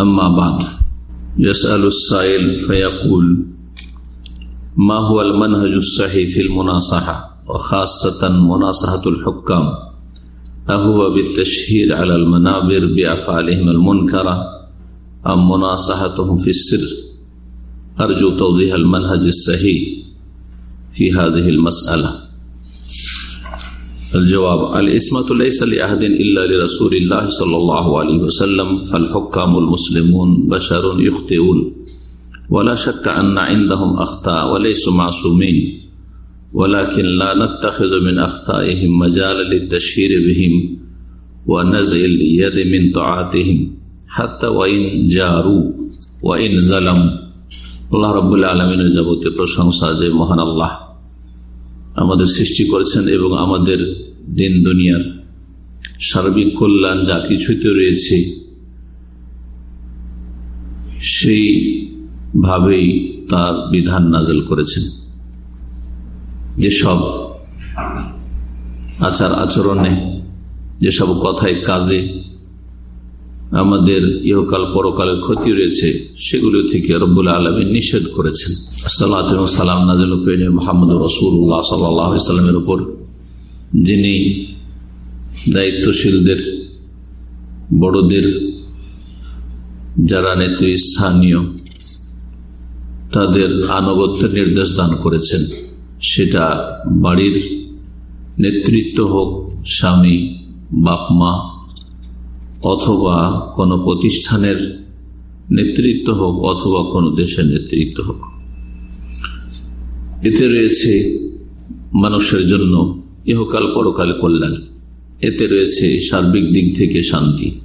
أما بعد يسأل السائل فيقول ما هو المنهج الصحيح في المناصحة؟ وخاصة مناصحة الحكام. أهو بالتشهير على المنابر بأفعالهم المنكرة أم مناصحتهم في السر؟ أرجو توضيح المنهج الصحيح في هذه المسألة. الجواب الاسمة ليس لأحد إلا لرسول الله صلى الله عليه وسلم فالحكام المسلمون بشر يخطئون ولا شك أن عندهم أخطاء وليسوا معصومين ولكن لا نتخذ من أخطائهم مجالا للتشهير بهم ونزع اليد من طاعتهم حتى وإن جاروا وإن ظلموا আল্লাহ রব্বুল আলমিনের যাবতীয় প্রশংসা যে মহান আল্লাহ আমাদের সৃষ্টি করেছেন এবং আমাদের দিন দুনিয়ার সার্বিক কল্যাণ যা কিছুতে রয়েছে, সেইভাবেই তার বিধান নাজল করেছেন। যেসব আচার আচরণে, যেসব কথায় কাজে আমাদের ইহকাল পরকালের ক্ষতি রয়েছে, সেগুলো থেকে রব্বুল আলমী নিষেধ করেছেন। সালাম নাজল মোহাম্মদ রসুল্লাহ সাল্লামের উপর, যিনি দায়িত্বশীলদের, বড়দের, যারা নেতৃস্থানীয়, তাদের আনুগত্যের নির্দেশ দান করেছেন। সেটা বাড়ির নেতৃত্ব হোক, স্বামী, বাপমা, অথবা কোনো প্রতিষ্ঠানের নেতৃত্ব হোক, অথবা কোনো দেশের নেতৃত্ব হোক। এতে রয়েছে মানুষের জন্য ইহকাল পরকাল কল্যাণ। এতে রয়েছে সার্বিক দিক থেকে শান্তি।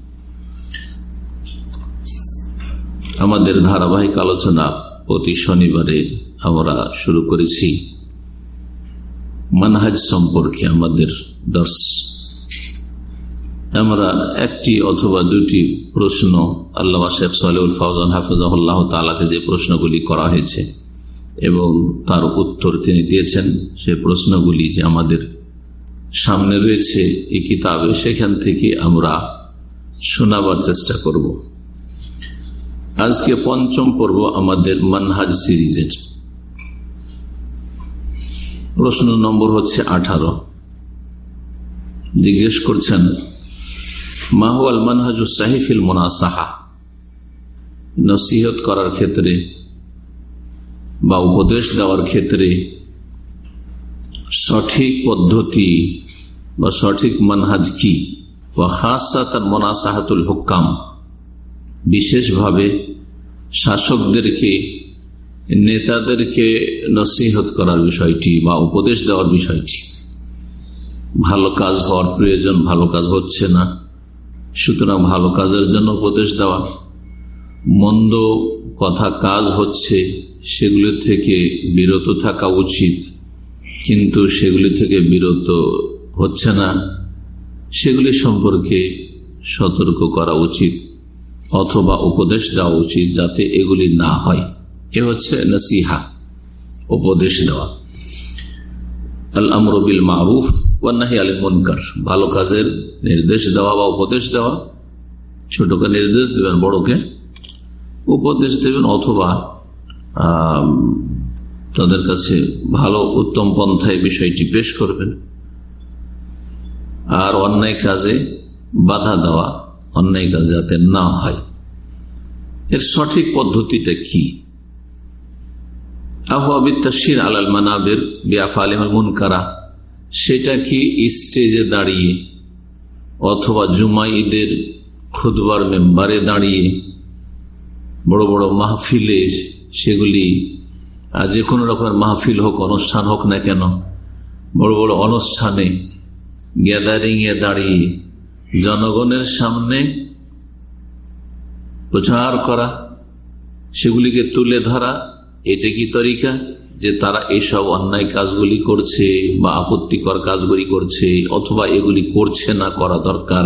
আমাদের ধারাবাহিক আলোচনা প্রতি শনিবারে আমরা শুরু করেছি। মানহাজ সম্পর্কে আমাদের দর্শ। আমরা একটি অথবা দুটি প্রশ্ন আল্লাহ শেখ সালেউল ফৌজান হাফিজাহুল্লাহ তালাকে যে প্রশ্নগুলি করা হয়েছে এবং তার উত্তর তিনি দিয়েছেন সে প্রশ্নগুলি যে আমাদের সামনে রয়েছে এই কিতাবে, সেখান থেকে আমরা শোনাবার চেষ্টা করব। আজকে পঞ্চম পর্ব আমাদের মানহাজ সিরিজের। প্রশ্ন নম্বর হচ্ছে আঠারো। জিজ্ঞেস করছেন মাহুয়াল মানহাজু সাহিফিল মোনাসাহা? নসিহত করার ক্ষেত্রে বা উপদেশ দেওয়ার ক্ষেত্রে সঠিক পদ্ধতি বা সঠিক মানহাজ কি? বা খাসা তার মোনাসাহাতুল হুকাম বিশেষভাবে শাসকদেরকে, নেতাদেরকে নসিহত করার বিষয়টি বা উপদেশ দেওয়ার বিষয়টি। ভালো কাজ হওয়ার প্রয়োজন, ভালো কাজ হচ্ছে না। সুতরাং ভালো কাজের জন্য উপদেশ দেওয়া। মন্দ কথা কাজ হচ্ছে সেগুলি থেকে বিরত থাকা উচিত। কিন্তু সেগুলি থেকে বিরত হচ্ছে না। সেগুলি সম্পর্কে সতর্ক করা উচিত অথবা উপদেশ দেওয়া উচিত যাতে এগুলি না হয়। এ হচ্ছে নসিহা, উপদেশ দেওয়া। আল আমরবিল মারুফ ওয়ান্নাহি আলী মনকার, ভালো কাজের নির্দেশ দেওয়া বা উপদেশ দেওয়া। ছোটকে নির্দেশ দেবেন, বড়কে উপদেশ দেবেন অথবা তাদের কাছে ভালো উত্তম পন্থায় বিষয়টি পেশ করবেন। আর অন্যায় কাজে বাধা দেওয়া, অন্যায় কাজ যাতে না হয়। এর সঠিক পদ্ধতিটা কি? আহ্বাবিত্তাসির আলাল মানাবের বিয়াফা আলিমাল মুনকারা, সেটা কি স্টেজে দাঁড়িয়ে অথবা জুমা খুদবার মেম্বারে দাঁড়িয়ে বড় বড় মাহফিলে সেগুলি যে কোনো রকমের মাহফিল হোক, অনুষ্ঠান হোক না কেন, বড় বড় অনুষ্ঠানে গ্যাদারিং এ দাঁড়িয়ে জনগণের সামনে প্রচার করা, সেগুলিকে তুলে ধরা, এটা কি তরিকা যে তারা এসব অন্যায় কাজগুলি করছে বা আপত্তিকর কাজগুলি করছে অথবা এগুলি করছে না করা দরকার?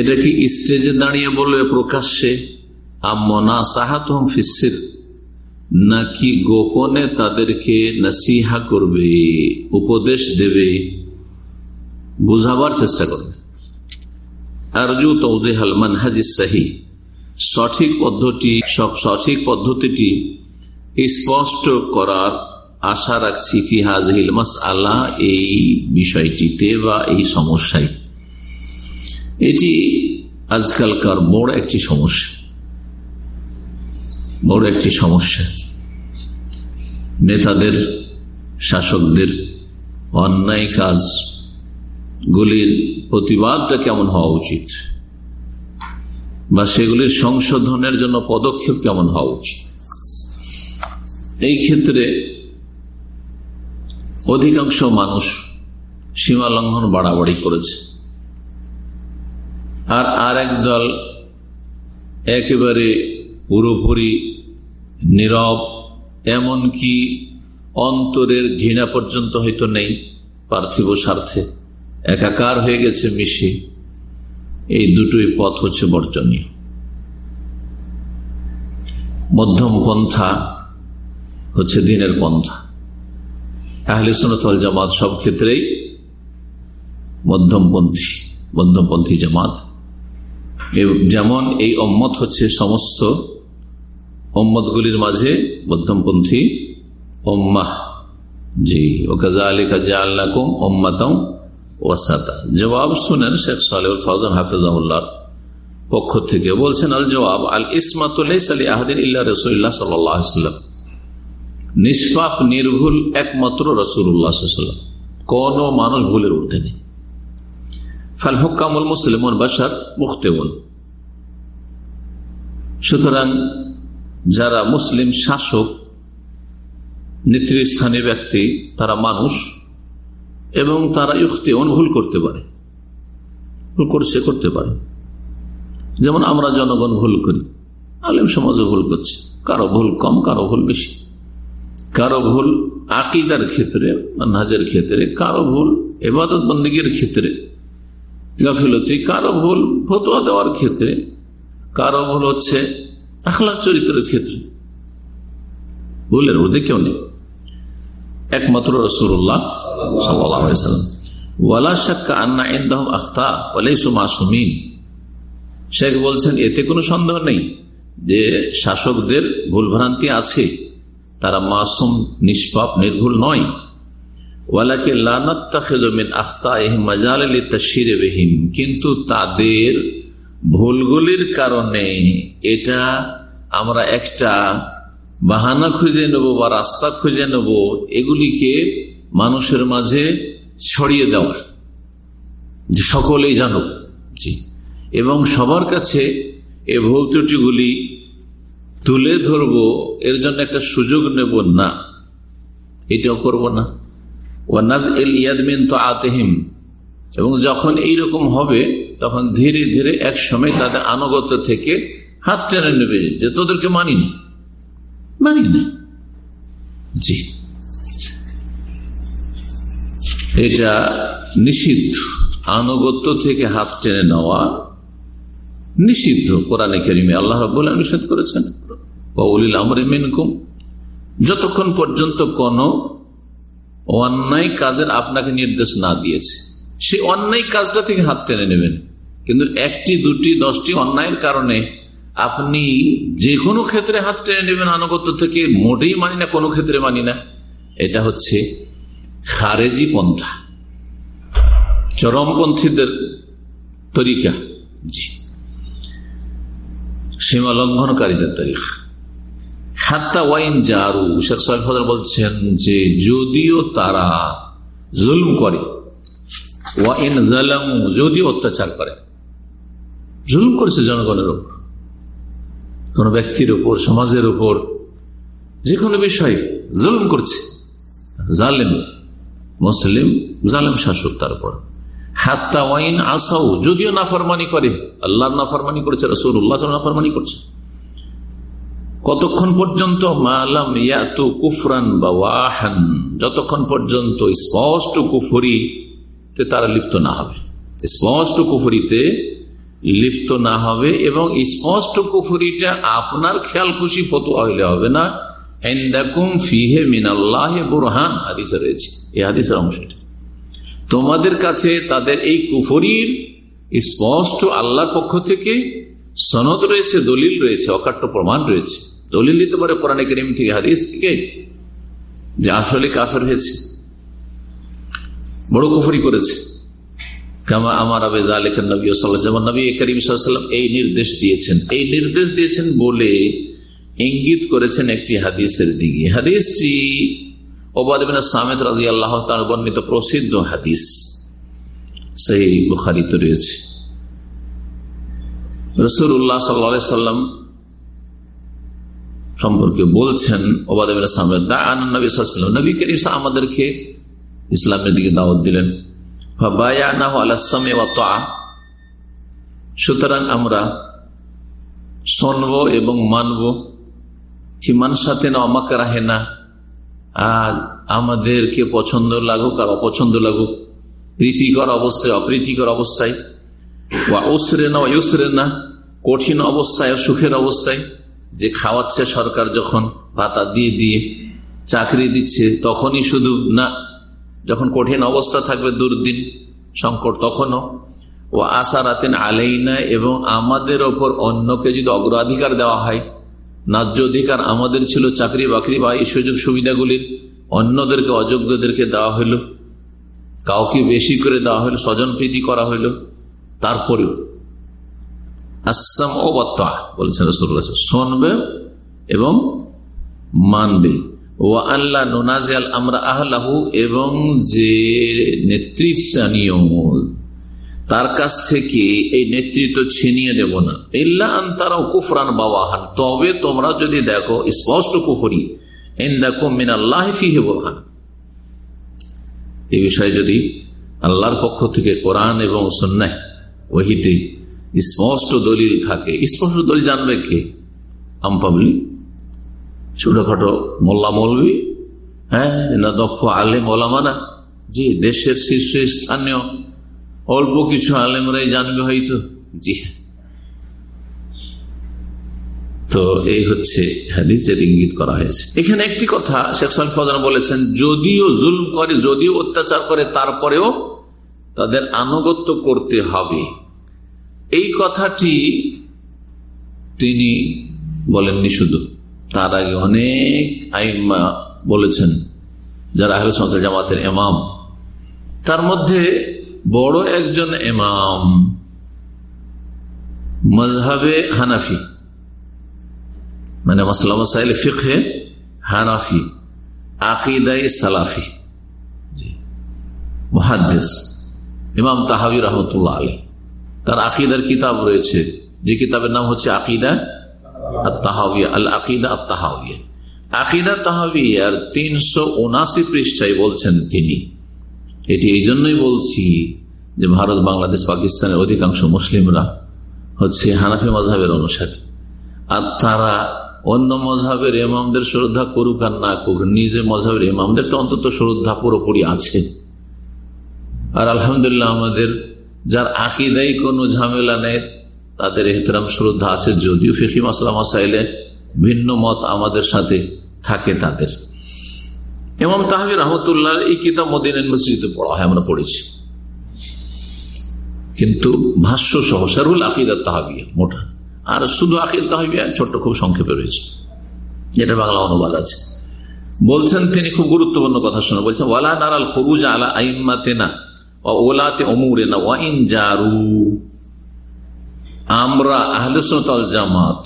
এটা কি স্টেজে দাঁড়িয়ে বলবে প্রকাশ্যে? নাকি গোপনে তাদেরকে নাসিহা করবে, উপদেশ দেবে, বুঝাবার চেষ্টা করবে। আরজু তৌদেহাল মানহাজি সাহি, সঠিক পদ্ধতি সঠিক পদ্ধতিটি স্পষ্ট করার আশা রাখছি ফিহাজহিল মাস আল্লাহ এই বিষয়টিতে বা এই সমস্যায়। এটি আজকালকার বড় একটি সমস্যা। বড় একটি সমস্যা। নেতাদের, শাসকদের অন্যায় কাজ গুলির প্রতিবাদটা কেমন হওয়া উচিত? বা সেগুলির সংশোধনের জন্য পদক্ষেপ কেমন হওয়া উচিত? এই ক্ষেত্রে অধিকাংশ মানুষ সীমা লঙ্ঘন বাড়াবাড়ি করেছে। আর আর এক দল একেবারে পুরোপুরি নীরব, এমনকি অন্তরের ঘৃণা পর্যন্ত হয়তো নেই পার্থিব স্বার্থে। একাকার হয়ে গেছে মিশে। এই দুটোই পথ হচ্ছে বর্জনীয়। মধ্যম পন্থা হচ্ছে দিনের পন্থা। আহলে সোনতল জামাত সব ক্ষেত্রেই মধ্যমপন্থী মধ্যমপন্থী জামাত। যেমন এই অম্মত হচ্ছে সমস্ত অম্মতগুলির মাঝে মধ্যমপন্থী ওম্মাহ জি ওকে আলিকা জা আল্লাহ ওম্মাতম ওয়াসাতা। জবাব শুনেন শেখ সালেউল ফৌজান হাফিজাহুল্লাহ পক্ষ থেকে। বলছেন, আল জবাব, আল ইসমাতুল আলী আহদিন নির্ভুল, একমাত্র কোন মানুষ ভুলের নেই। মুখতেউন সুতরাং যারা মুসলিম শাসক, নেতৃস্থানীয় ব্যক্তি, তারা মানুষ, এবং তারা ইউক্তি ভুল করতে পারে, ভুল করছে, করতে পারে। যেমন আমরা জনগণ ভুল করি, আলিম সমাজও ভুল করছে। কারও ভুল কম, কারও ভুল বেশি। কারও ভুল আকিদার ক্ষেত্রে নাজের ক্ষেত্রে, কারও ভুল এবাদত বন্দীগীর ক্ষেত্রে, গাফিলতি। কারও ভুল ফতুয়া দেওয়ার ক্ষেত্রে, কারও ভুল হচ্ছে আখলাখ চরিত্রের ক্ষেত্রে। ভুলের ওদের কেউ নেই। একমাত্র রসুল্লাহ ওয়ালা আখতা শেখ বলছেন, এতে কোনো সন্দেহ নেই যে শাসকদের ভুলভ্রান্তি আছে। তারা মাসুম, নিষ্পাপ, নির্ভুল নয়। আখতা কিন্তু তাদের ভুলগুলির কারণে এটা আমরা একটা বাহানা খুঁজে নেব বা রাস্তা খুঁজে নেব, এগুলিকে মানুষের মাঝে ছড়িয়ে দেওয়ার। যে সকলেই জানুক। জি। এবং সবার কাছে এ ভুল ত্রুটিগুলি তুলে ধরব, এর জন্য একটা সুযোগ নেব, না। এটাও করব না। ওয়ানাজ এল ইয়াদমিন তো আতেহিম এবং যখন এইরকম হবে, তখন ধীরে ধীরে এক সময় তাদের আনুগত্য থেকে হাত টেনে নেবে যে তোদেরকে মানিনি মানি না। জি। এটা নিষিদ্ধ। আনুগত্য থেকে হাত টেনে নেওয়া নিষিদ্ধ কোরআনে কেরিমে। আল্লাহ বলে নিষেধ করেছেন। বাউলিল আমরে মিনকুম। যতক্ষণ পর্যন্ত কোন অন্যায় কাজের আপনাকে নির্দেশ না দিয়েছে সে অন্যায় কাজটা থেকে হাত টেনে নেবেন। কিন্তু একটি, দুটি, দশটি অন্যায়ের কারণে আপনি যে কোনো ক্ষেত্রে হাত টেনে নেবেন, আনুগত্য থেকে মোটেই মানি না, কোনো ক্ষেত্রে মানি না। এটা হচ্ছে খারেজি পন্থা। চরমপন্থীদের তরিকা। জি। সীমা লঙ্ঘনকারীদের তারিখ হাত্তা ওয়াইন জারু, শেখ সাহেব বলছেন যে, যদিও তারা জুলুম করে ওয়াইন যদিও অত্যাচার করে। জুলুম করেছে জনগণের উপর। কোন ব্যক্তির উপর, সমাজের উপর, যে কোনো বিষয়ে জুলুম করছে। জালেম, মুসলিম, জালেম শাসক তার উপর। হাত্তা ওয়াইন আসাও যদিও করে। আল্লাহ নাফরমানি করেছে করছে। কতক্ষণ পর্যন্ত বা ওয়াহান যতক্ষণ পর্যন্ত স্পষ্ট কুফরিতে তারা লিপ্ত না হবে। স্পষ্ট কুফুরিতে লিপ্ত না হবে এবং স্পষ্ট কুফুরিটা আপনার খেয়াল খুশি ফতুয়া হইলে হবে না। ফিহে মিনাল্লাহ বুরহান, হাদিসে রয়েছে। এই হাদিসের অংশটা তোমাদের কাছে তাদের এই কুফরির স্পষ্ট আল্লাহর পক্ষ থেকে সনদ রয়েছে, দলিল রয়েছে, অকাট্য প্রমাণ রয়েছে। দলিল দিতে পারে কোরআন করিম থেকে, হাদিস থেকে, যে আসলে কাফের হয়েছে। বড় কুফরি করেছে। আমার আবে জালেখান নবী যেমন নবী করিম সাল্লাম এই নির্দেশ দিয়েছেন। এই নির্দেশ দিয়েছেন বলে ইঙ্গিত করেছেন একটি হাদিসের দিকে। হাদিসটি ওবাদিন সামেদ রাজি আল্লাহ তার বর্ণিত প্রসিদ্ধ হাদিস। সেই বুখারিতে রয়েছে। রসুল্লাহ সাল্লা সাল্লাম সম্পর্কে বলছেন ওবাদিন সামেদ দা নবী সাল্লাম নবী করিম আমাদেরকে ইসলামের দিকে দাওয়াত দিলেন। সুতরাং আমরা শুনব এবং মানব হিমান সাথে না অমাকে রাহে না। আর আমাদেরকে পছন্দ লাগুক আর অপছন্দ লাগুক, প্রীতিকর অবস্থায়, অপ্রীতিকর অবস্থায় বা ওসরে না ওসরে না, কঠিন অবস্থায় সুখের অবস্থায়, যে খাওয়াচ্ছে সরকার যখন, ভাতা দিয়ে দিয়ে, চাকরি দিচ্ছে, তখনই শুধু না যখন কঠিন অবস্থা থাকবে, দুর্দিন সংকট তখনও। ও আশা রাতেন আলেইনা, এবং আমাদের ওপর অন্যকে যদি অগ্রাধিকার দেওয়া হয়, ন্যায্য অধিকার আমাদের ছিল চাকরি বাকরি বা এই সুযোগ সুবিধাগুলির, অন্যদেরকে, অযোগ্যদেরকে দেওয়া হইল। কাউকে বেশি করে দেওয়া হইল স্বজন প্রীতি করা হইল। তারপরেও আসাম ও বত্তা বলেছেন শুনবে এবং মানবে। ও আল্লাহ নোনাজিয়াল আমরা আহলাহু এবং যে নেতৃস্থানীয় তার কাছ থেকে এই নেতৃত্ব ছিনিয়ে দেব না। ইল্লা তারাও কুফরান বাবাহান তবে তোমরা যদি দেখো, স্পষ্ট কুফরি এই বিষয়ে যদি আল্লাহর পক্ষ থেকে কোরআন এবং সন্ন্যায় ওহিতে স্পষ্ট দলিল থাকে, স্পষ্ট দলিল জানবে কে? আম ছোটখাটো মোল্লা মৌলবী হ্যাঁ না দক্ষ আলেম ওলামানা জি, দেশের শীর্ষ স্থানীয়, অল্প কিছু আলেমরাই জানবে হয়তো। জি। তো এই হচ্ছে হাদিসের ইঙ্গিত করা হয়েছে। এখানে একটি কথা শেখ সাল ফজান বলেছেন, যদিও জুলম করে, যদিও অত্যাচার করে, তারপরেও তাদের আনুগত্য করতে হবে। এই কথাটি তিনি বলেননি শুধু। তার আগে অনেক আইমা বলেছেন, যারা আহলে সন্তাল জামাতের এমাম তার মধ্যে বড় একজন এমাম মজহাবে হানাফি। মানে মাসলা মাসাইল ফিখে হানাফি আকিদাই সালাফি। মহাদ্দেশ ইমাম তাহাবি রহমতুল্লাহ আলী তার আকিদার কিতাব রয়েছে, যে কিতাবের নাম হচ্ছে আকিদা অধিকাংশ মুসলিমরা হচ্ছে হানাফি মজাহের অনুসারী। আর তারা অন্য মজাহের ইমামদের শ্রদ্ধা করুক আর না করুক নিজে মজাহের ইমামদের তো অন্তত শ্রদ্ধা পুরোপুরি আছে। আর আলহামদুলিল্লাহ আমাদের যার আকিদাই কোনো ঝামেলা নেই তাদের এহতরাম শ্রদ্ধা আছে, যদিও ফিফি মাসলা মাসাইলে ভিন্ন মত আমাদের সাথে থাকে তাদের। এবং তাহাবি রহমতুল্লাহ এই কিতাব মদিন মসজিদে পড়া হয়, আমরা পড়েছি। কিন্তু ভাষ্য সহ সারুল আকিদা তাহাবিয়া, মোটা। আর শুধু আকিদ তাহাবিয়া, ছোট্ট খুব সংক্ষেপে রয়েছে। যেটা বাংলা অনুবাদ আছে। বলছেন তিনি খুব গুরুত্বপূর্ণ কথা শুনে, বলছেন, ওয়ালা নারাল খরুজ আলা আইমাতে না ওলাতে অমুরে না ওয়াইন জারু। আমরা আহলেসল জামাত,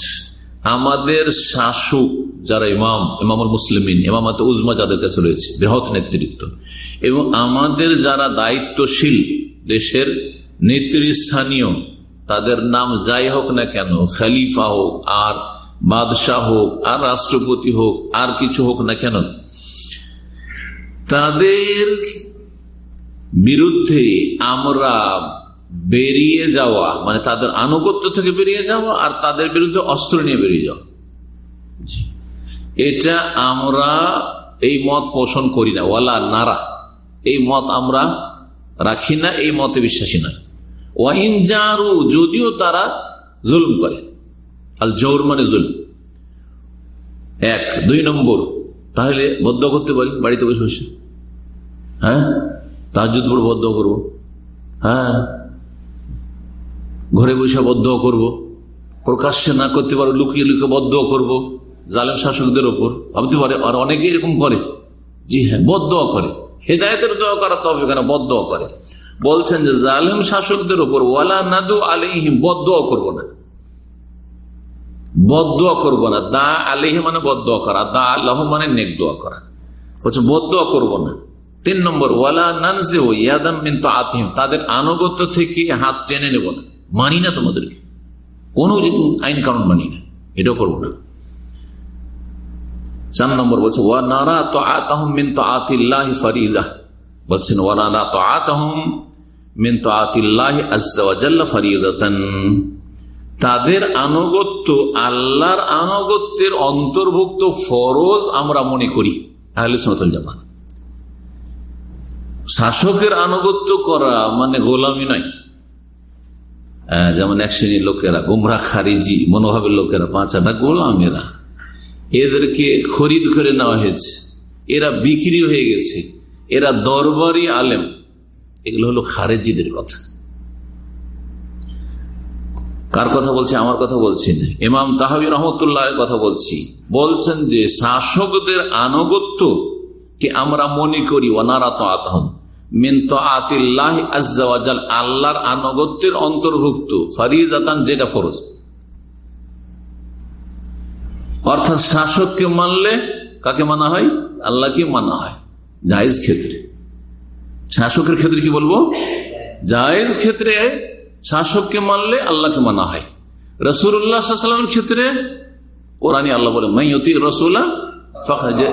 আমাদের শাসক যারা ইমাম, ইমামুল মুসলিমিন, ইমামাত উজমা যাদের কাছে রয়েছে, বৃহৎ নেতৃত্ব, এবং আমাদের যারা দায়িত্বশীল দেশের নেতৃস্থানীয়, তাদের নাম যাই হোক না কেন, খালিফা হোক, আর বাদশাহ হোক, আর রাষ্ট্রপতি হোক, আর কিছু হোক না কেন, তাদের বিরুদ্ধে আমরা বেরিয়ে যাওয়া মানে তাদের আনুগত্য থেকে বেরিয়ে যাওয়া আর তাদের বিরুদ্ধে অস্ত্র নিয়ে বেরিয়ে যাওয়া। এটা আমরা এই মত পোষণ করি না। ওয়ালা নারা। এই মত আমরা রাখি না এই মতে বিশ্বাসী নয়। ওয়াইন জারু যদিও তারা জুলম করে। আল জৌর মানে জুল এক দুই নম্বর তাহলে বদ্ধ করতে পারি বাড়িতে বসে বসে? হ্যাঁ? তার যদি বদ্ধ করব। হ্যাঁ? ঘরে বসে বদ্ধ করব। প্রকাশ্যে না করতে পারো, লুকিয়ে লুকিয়ে বদ্ধ করব। জালেম শাসকদের ওপর ভাবতে পারে, আর অনেকে এরকম করে। জি হ্যাঁ বদ্ধ করে। হেদায়তের দোয়া করা তবে এখানে বদ্ধ করে। বলছেন যে, জালেম শাসকদের ওপর ওয়ালা নাদু আলিহিম বদ্ধ করব না। বদ্ধ করব না। দা আলিহি মানে বদ্ধ করা দা আল্লাহ মানে নেক দোয়া করা। বলছে বদ্ধ করব না। তিন নম্বর, ওয়ালা নানজে ইয়াদাম মিন্তু আতিম তাদের আনুগত্য থেকে হাত টেনে নেব না। মানি না তোমাদেরকে। কোন আইন কানুন মানি না। এটাও করব না। চার নম্বর বলছে, ওয়া নারা তো আতহম মিন তো আতিল্লাহ ফরিজা। বলছেন, ওয়া নারা তো আতহম মিন তো আতিল্লাহ আজ্লা তাদের আনুগত্য, আল্লাহর আনুগত্যের অন্তর্ভুক্ত ফরজ আমরা মনে করি, আহলে সনাতন জামাত। শাসকের আনুগত্য করা মানে গোলামি নয়। যেমন এক শ্রেণির লোকেরা, গুমরা খারিজি, মনোভাবের লোকেরা পাঁচাটা গোলামেরা। এদেরকে খরিদ করে নেওয়া হয়েছে। এরা বিক্রি হয়ে গেছে। এরা দরবারি আলেম। এগুলো হলো খারেজিদের কথা। কার কথা বলছি? আমার কথা বলছি না। ইমাম তাহাবি রহমতুল্লাহ কথা বলছি। বলছেন যে শাসকদের আনুগত্য কে আমরা মনে করি অনারাত ওনারা আল্লাহর আনুগত্যের অন্তর্ভুক্ত ফারিজাতান যেটা ফরজ। অর্থাৎ শাসককে মানলে কাকে মানা হয়? আল্লাহকে মানা হয়। জায়েজ ক্ষেত্রে। শাসকের ক্ষেত্রে কি বলব? জায়েজ ক্ষেত্রে শাসককে মানলে আল্লাহকে মানা হয়। রসুল্লাহামের ক্ষেত্রে কোরআনী আল্লাহ বলে মাইয়তি রসুল্লাহ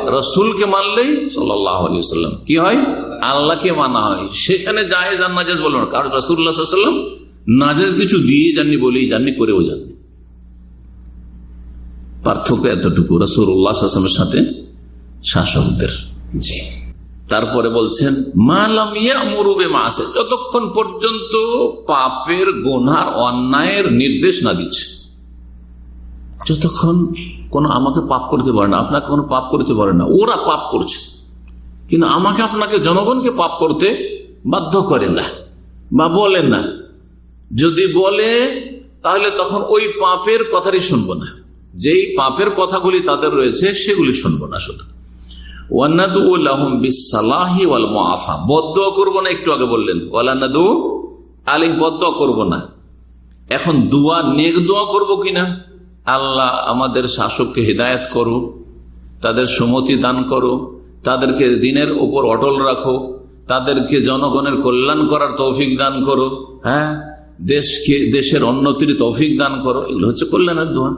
রসুলকে মানলেই সাল্লাম কি হয়? আল্লাহকে মানা হয়। সেখানে জায়েজ আর নাজেজ বলব না। কারণ রসুল্লাহাম নাজেজ কিছু দিয়ে যাননি বলেই জাননি করেও যাননি। পার্থক্য এতটুকু। রসুল্লাহামের সাথে শাসকদের। জি। তারপরে বলছেন মালামিয়া মুরুবে মাসে যতক্ষণ পর্যন্ত পাপের গোনার অন্যায়ের নির্দেশ না দিচ্ছে। যতক্ষণ কোন আমাকে পাপ করতে পারে না, আপনাকে কোনো পাপ করতে পারে না, ওরা পাপ করছে। কিন্তু আমাকে আপনাকে জনগণকে পাপ করতে বাধ্য করে না বা বলেন না। যদি বলে, তাহলে তখন ওই পাপের কথারই শুনব না। যেই পাপের কথাগুলি তাদের রয়েছে, সেগুলি শুনব না শুধু। বদ্ধ করব না, একটু আগে বললেন। আলিম বদ্ধ করব না। এখন দুয়া, নেক দোয়া করব কিনা? আল্লাহ আমাদের শাসককে হৃদায়ত করো, তাদের সুমতি দান করো, তাদেরকে দিনের উপর অটল রাখো, তাদেরকে জনগণের কল্যাণ করার তৌফিক দান করো হ্যাঁ? দেশকে, দেশের উন্নতির তৌফিক দান করো, এগুলো হচ্ছে কল্যাণের দোয়া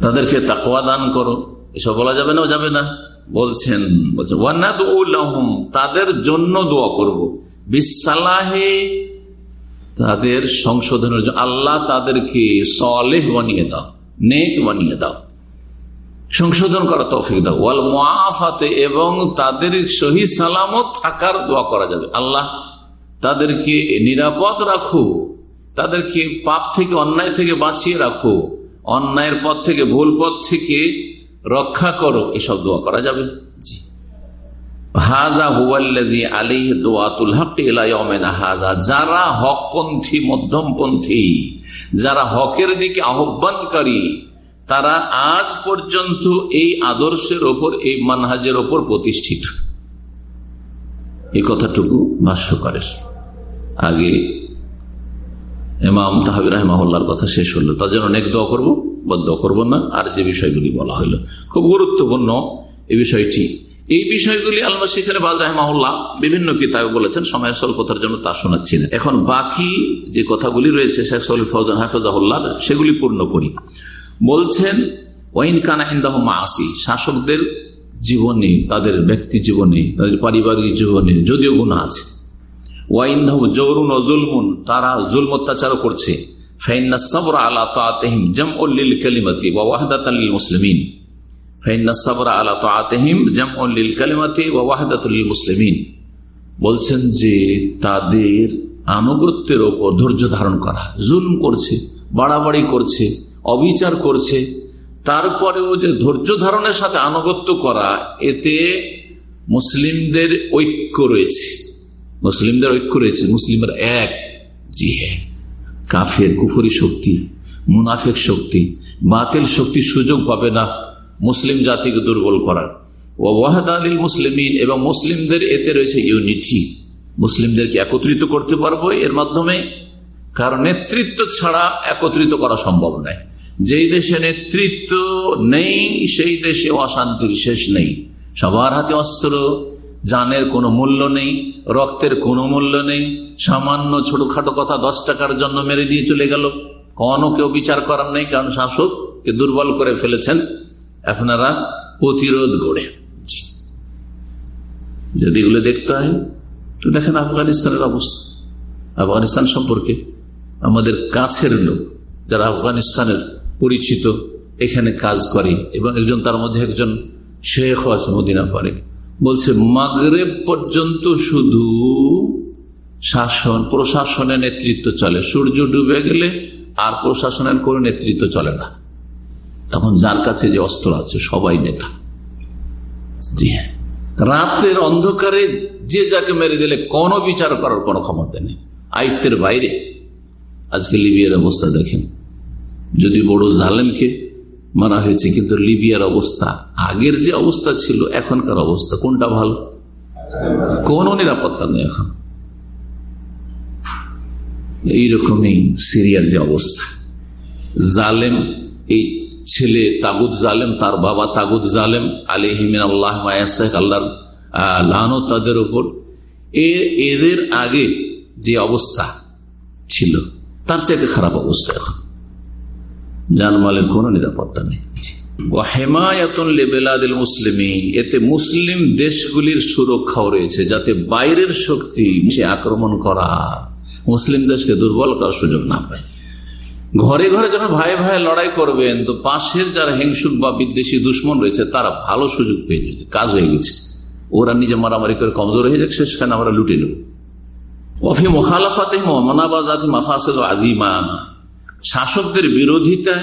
তাদেরকে তাকওয়া দান করো। এসব বলা যাবে না যাবে না। বলছেন বলছেন তাদের জন্য দোয়া করব। বিসালাহে তাদের সংশোধনের জন্য আল্লাহ তাদেরকে সলেহ বানিয়ে দাও, নেক বানিয়ে দাও। সংশোধন করা তৌফিক দাও। ওয়াল মাফাতে এবং তাদের সহি সালামত থাকার দোয়া করা যাবে। আল্লাহ তাদেরকে নিরাপদ রাখো, তাদেরকে পাপ থেকে, অন্যায় থেকে বাঁচিয়ে রাখো, অন্যায়ের পথ থেকে, ভুল পথ থেকে রক্ষা করো, এসব দোয়া করা যাবে। জি। হাজা হুয়াল্লাজি আলী দোয়াতুল হক হাজা, যারা হকপন্থী, মধ্যমপন্থী, যারা হকের দিকে আহ্বানকারী, তারা আজ পর্যন্ত এই আদর্শের ওপর, এই মানহাজের ওপর প্রতিষ্ঠিত। এই কথাটুকু ভাষ্যকারের। আগে এমাম তাহাবির রহমাহুল্লার কথা শেষ হলো। তার জন্য অনেক দোয়া করব, বদ করব না। আর যে বিষয়গুলি বলা হলো, খুব গুরুত্বপূর্ণ এই বিষয়টি। এই বিষয়গুলি আলমা শিখের বাজ রহমাহুল্লাহ বিভিন্ন কিতাবে বলেছেন সময় স্বল্পতার জন্য তা শোনাচ্ছি না এখন বাকি যে কথাগুলি রয়েছে, শেখ সলিফ ফৌজান হাফিজাহুল্লাহ সেগুলি পূর্ণ করি। বলছেন, ওয়াইন কানা ইন্দাহ মাসি শাসকদের জীবনে, তাদের ব্যক্তি জীবনে, তাদের পারিবারিক জীবনে যদিও গুণা আছে। ওয়াইন জৌরুন ও জুলমুন তারা জুল অত্যাচার করছে। ফাইন্না সবর আলা তাহিম জম উল্লিল কালিমাতি ওয়া ওয়াহদাতাল লিল মুসলিমিন বলছেন যে তাদের আনুগত্যের ওপর ধৈর্য ধারণ করা, জুলম করছে, বাড়াবাড়ি করছে, অবিচার করছে, তারপরেও যে ধৈর্য ধারণের সাথে আনুগত্য করা, এতে মুসলিমদের ঐক্য রয়েছে। মুসলিমদের ঐক্য রয়েছে, মুসলিমের এক জি হ্যাঁ কাফের কুফরি শক্তি, মুনাফেক শক্তি, বাতিল শক্তি সুযোগ পাবে না। মুসলিম জাতিকে দুর্বল করার। ও ওয়াহাদ আলীল মুসলিমিন, এবং মুসলিমদের এতে রয়েছে ইউনিটি। মুসলিমদেরকে একত্রিত করতে পারব এর মাধ্যমে? কারণ নেতৃত্ব ছাড়া একত্রিত করা সম্ভব নয়। যেই দেশে নেতৃত্ব নেই, সেই দেশে অশান্তির শেষ নেই। সবার হাতে অস্ত্র, জানের কোনো মূল্য নেই, রক্তের কোনো মূল্য নেই। সামান্য ছোটখাটো কথা দশ টাকার জন্য মেরে দিয়ে চলে গেল। কোনো কেউ বিচার করার নেই, কারণ শাসককে দুর্বল করে ফেলেছেন। আপনারা প্রতিরোধ গড়ে। যদি এগুলো দেখতে হয়, তো দেখেন আফগানিস্তানের অবস্থা। আফগানিস্তান সম্পর্কে আমাদের কাছের লোক যারা আফগানিস্তানের পরিচিত, এখানে কাজ করে এবং একজন তার মধ্যে একজন শেখ আছে মদিনা পারে বলছে, মাগরেব পর্যন্ত শুধু শাসন, প্রশাসনের নেতৃত্ব চলে। সূর্য ডুবে গেলে আর প্রশাসনের কোনো নেতৃত্ব চলে না। তখন যার কাছে যে অস্ত্র আছে, সবাই নেতা। জি হ্যাঁ। রাতের অন্ধকারে যে যাকে মেরে দিলে কোনো বিচার করার কোনো ক্ষমতা নেই। আয়ত্তের বাইরে। আজকে লিবিয়ার অবস্থা দেখেন। যদি বড় জালেমকে মারা হয়েছে, কিন্তু লিবিয়ার অবস্থা, আগের যে অবস্থা ছিল, এখনকার অবস্থা, কোনটা ভালো? কোন নিরাপত্তা নেই এখন। এইরকমই সিরিয়ার যে অবস্থা। জালেম এই ছেলে তাগুদ জালেম, তার বাবা তাগুদ জালেম আলী হিমিন আল্লাহ আল্লাহর লানো তাদের উপর। এদের আগে যে অবস্থা ছিল, তার চাইতে খারাপ অবস্থা এখন। জানমালের কোন নিরাপত্তা নেই। এতে মুসলিম দেশগুলির সুরক্ষাও রয়েছে, যাতে বাইরের শক্তি আক্রমণ করা, মুসলিম দেশকে দুর্বল করার সুযোগ না পায়। ঘরে ঘরে যখন ভাই ভাই লড়াই করবেন, তো পাশের যারা হিংসুক বা বিদ্বেষী দুশ্মন রয়েছে, তারা ভালো সুযোগ পেয়ে যাচ্ছে কাজ হয়ে গেছে। ওরা নিজে মারামারি করে কমজোর হয়ে যাচ্ছে সেখানে আমরা লুটে নেব। অফি মোখালাফাতে মনাবাজাতি মাফাসেদ আজিমা শাসকদের বিরোধিতা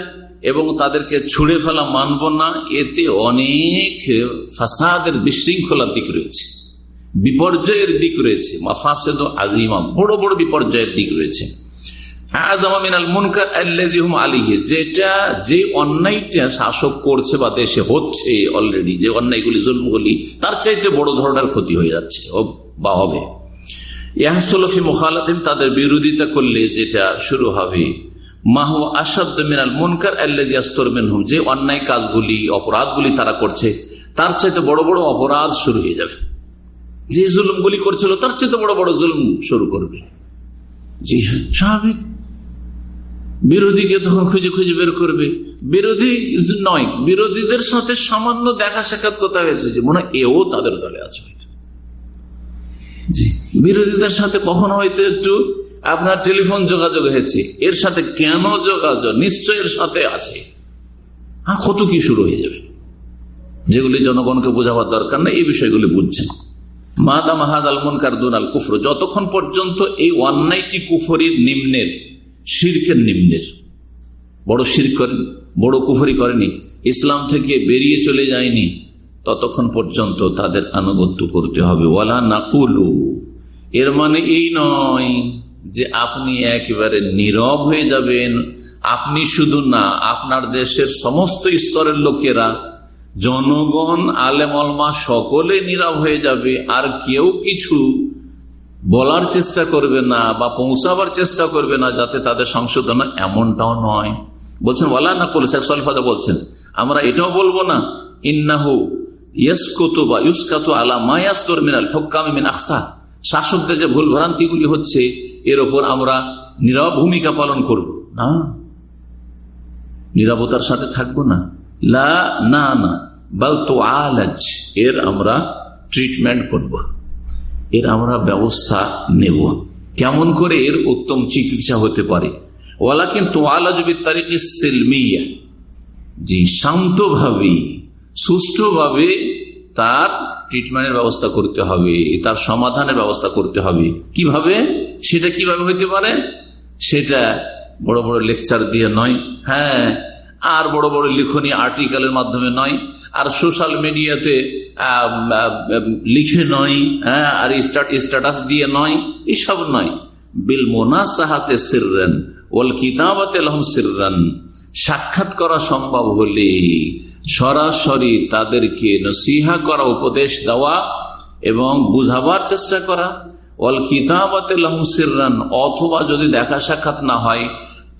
এবং তাদেরকে ছুড়ে ফেলা মানব না, এতে অনেক ফাসাদের বিশৃঙ্খলার দিক রয়েছে, বিপর্যয়ের দিক রয়েছে। মাফাসেদ আজিমা, বড় বড় বিপর্যয়ের দিক রয়েছে। যেটা যে অন্যায়টা শাসক করছে বা দেশে হচ্ছে অলরেডি যে অন্যায়গুলি জন্মগুলি তার চাইতে বড় ধরনের ক্ষতি হয়ে যাচ্ছে। বা হবে। ইয়াহসলফি মোখালাদিম তাদের বিরোধিতা করলে যেটা শুরু হবে। মাহ আসাদ মিনাল মুনকার মিনহুম, যে অন্যায় কাজগুলি, অপরাধগুলি তারা করছে, তার চাইতে বড় বড় অপরাধ শুরু হয়ে যাবে। যে জুলুমগুলি করছিল, তার চাইতে বড় বড় জুলুম শুরু করবে। জি হ্যাঁ স্বাভাবিক। বিরোধীকে তখন খুঁজে খুঁজে বের করবে। বিরোধী নয় বিরোধীদের সাথে সামান্য দেখা সাক্ষাৎ কথা হয়েছে যে মনে এও তাদের দলে আছে। বিরোধীদের সাথে কখনো হয়তো একটু আপনার টেলিফোন যোগাযোগ হয়েছে এর সাথে কেন যোগাযোগ? নিশ্চয় এর সাথে আছে। হ্যাঁ কত কি শুরু হয়ে যাবে? যেগুলি জনগণকে বোঝাবার দরকার নেই এই বিষয়গুলি বুঝছেন। মাদা মাহাদ আল মুনকার দুন আল কুফর যতক্ষণ পর্যন্ত এই অন্যায়টি কুফরির নিম্নের শিরকের নিম্নের। বড় শির করেন বড় কুফরি করেনি। ইসলাম থেকে বেরিয়ে চলে যায়নি। ততক্ষণ পর্যন্ত তাদের আনুগত্য করতে হবে। ওয়ালা নাকুলু। এর মানে এই নয় যে আপনি একেবারে নীরব হয়ে যাবেন। আপনি শুধু না, আপনার দেশের সমস্ত স্তরের লোকেরা, জনগণ, আলেমলমা সকলে নীরব হয়ে যাবে। আর কেউ কিছু বলার চেষ্টা করবে না বা পৌঁছাবার চেষ্টা করবে না যাতে তাদের সংশোধন এমনটাও নয়। বলছেন বলা না করলে শেখ সলফাদা বলছেন, আমরা এটাও বলব না। ইন্নাহু ইয়স্কতু বা ইউস্কাতু আলা মায়াস্তর মিনাল হকামি মিন আখতা। শাসকদের যে ভুল ভ্রান্তিগুলি হচ্ছে, এর ওপর আমরা নীরব ভূমিকা পালন করব না। নিরাপত্তার সাথে থাকব না। লা না না, বাল তো আলাজ এর আমরা ট্রিটমেন্ট করব। এর আমরা ব্যবস্থা নেব। কেমন করে এর উত্তম চিকিৎসা হতে পারে? ওলা কিন্তু আলাজবির তারিখ সেলমিয়া। জি শান্তভাবে, সুষ্ঠুভাবে তার ট্রিটমেন্টের ব্যবস্থা করতে হবে, তার সমাধানের ব্যবস্থা করতে হবে। কীভাবে? সেটা কীভাবে হইতে পারে? সেটা বড় বড় লেকচার দিয়ে নয়। হ্যাঁ আর বড় বড় লিখনি, আর্টিকেলের মাধ্যমে নয়। আর সোশ্যাল মিডিয়াতে লিখে নয় হ্যাঁ আর স্ট্যাটাস দিয়ে নয়, এসব নয়। বিল মোনা সাহাতে সিররেন ওল কিতাবাতে লহম সিররেন। সাক্ষাৎ করা সম্ভব হলে সরাসরি তাদেরকে নসিহা করা, উপদেশ দেওয়া এবং বুঝাবার চেষ্টা করা। ওল কিতাবাতে লহম সিররান, অথবা যদি দেখা সাক্ষাৎ না হয়,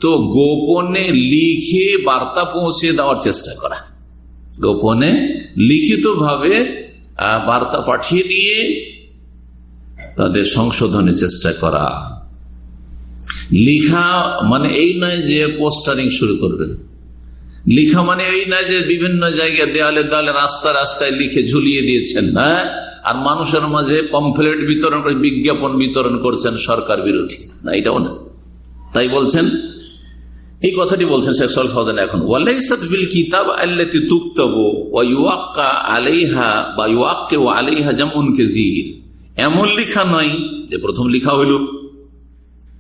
তো গোপনে লিখে বার্তা পৌঁছে দেওয়ার চেষ্টা করা। গোপনে লিখিত ভাবে বার্তা পাঠিয়ে দিয়ে তাদের সংশোধনের চেষ্টা করা। লিখা মানে এই নয় যে পোস্টারিং শুরু করবেন লিখা মানে এই নয় যে বিভিন্ন জায়গায় দেয়ালে দেয়ালে রাস্তা রাস্তায় লিখে ঝুলিয়ে দিয়েছেন হ্যাঁ? আর মানুষের মাঝে পম্পলেট বিতরণ করে, বিজ্ঞাপন বিতরণ করছেন সরকার বিরোধী। না, এটাও না। তাই বলছেন এই কথাটি বলছেন শেখ সল ফজান এখন। ওয়ালাইসাত বিল কিতাব আল্লাতি তুক্তাবু ওয়া ইউআক্কা আলাইহা বা ইউআক্কে আলাইহা জামউন কাসীর। এমন লেখা নয় যে প্রথম লেখা হইল।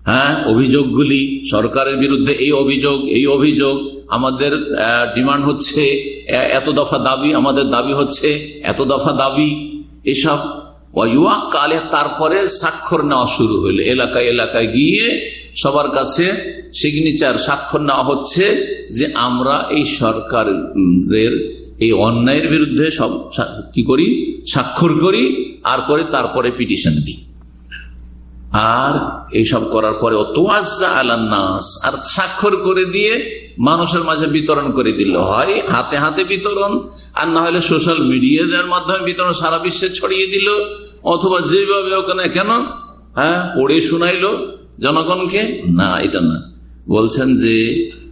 হ্যাঁ অভিযোগগুলি, সরকারের বিরুদ্ধে এই অভিযোগ এই অভিযোগ, আমাদের ডিমান্ড হচ্ছে এত দফা দাবি, আমাদের দাবি হচ্ছে, এত দফা দাবি, এসব। কালে তারপরে স্বাক্ষর নেওয়া শুরু হইল। এলাকায় এলাকায় গিয়ে সবার কাছে সিগনেচার স্বাক্ষর নেওয়া হচ্ছে যে আমরা এই সরকারের এই অন্যায়ের বিরুদ্ধে সব কি করি? স্বাক্ষর করি, আর করে তারপরে পিটিশন দিই। আর এইসব করার পরে নাস, আর স্বাক্ষর করে দিয়ে মানুষের মাঝে বিতরণ করে দিল। হয় হাতে হাতে বিতরণ, আর না হলে সোশ্যাল মিডিয়ার মাধ্যমে বিতরণ সারা বিশ্বে ছড়িয়ে দিল, অথবা যেভাবে ওখানে কেন হ্যাঁ পড়ে শোনাইলো জনগণকে? না, এটা না। বলছেন যে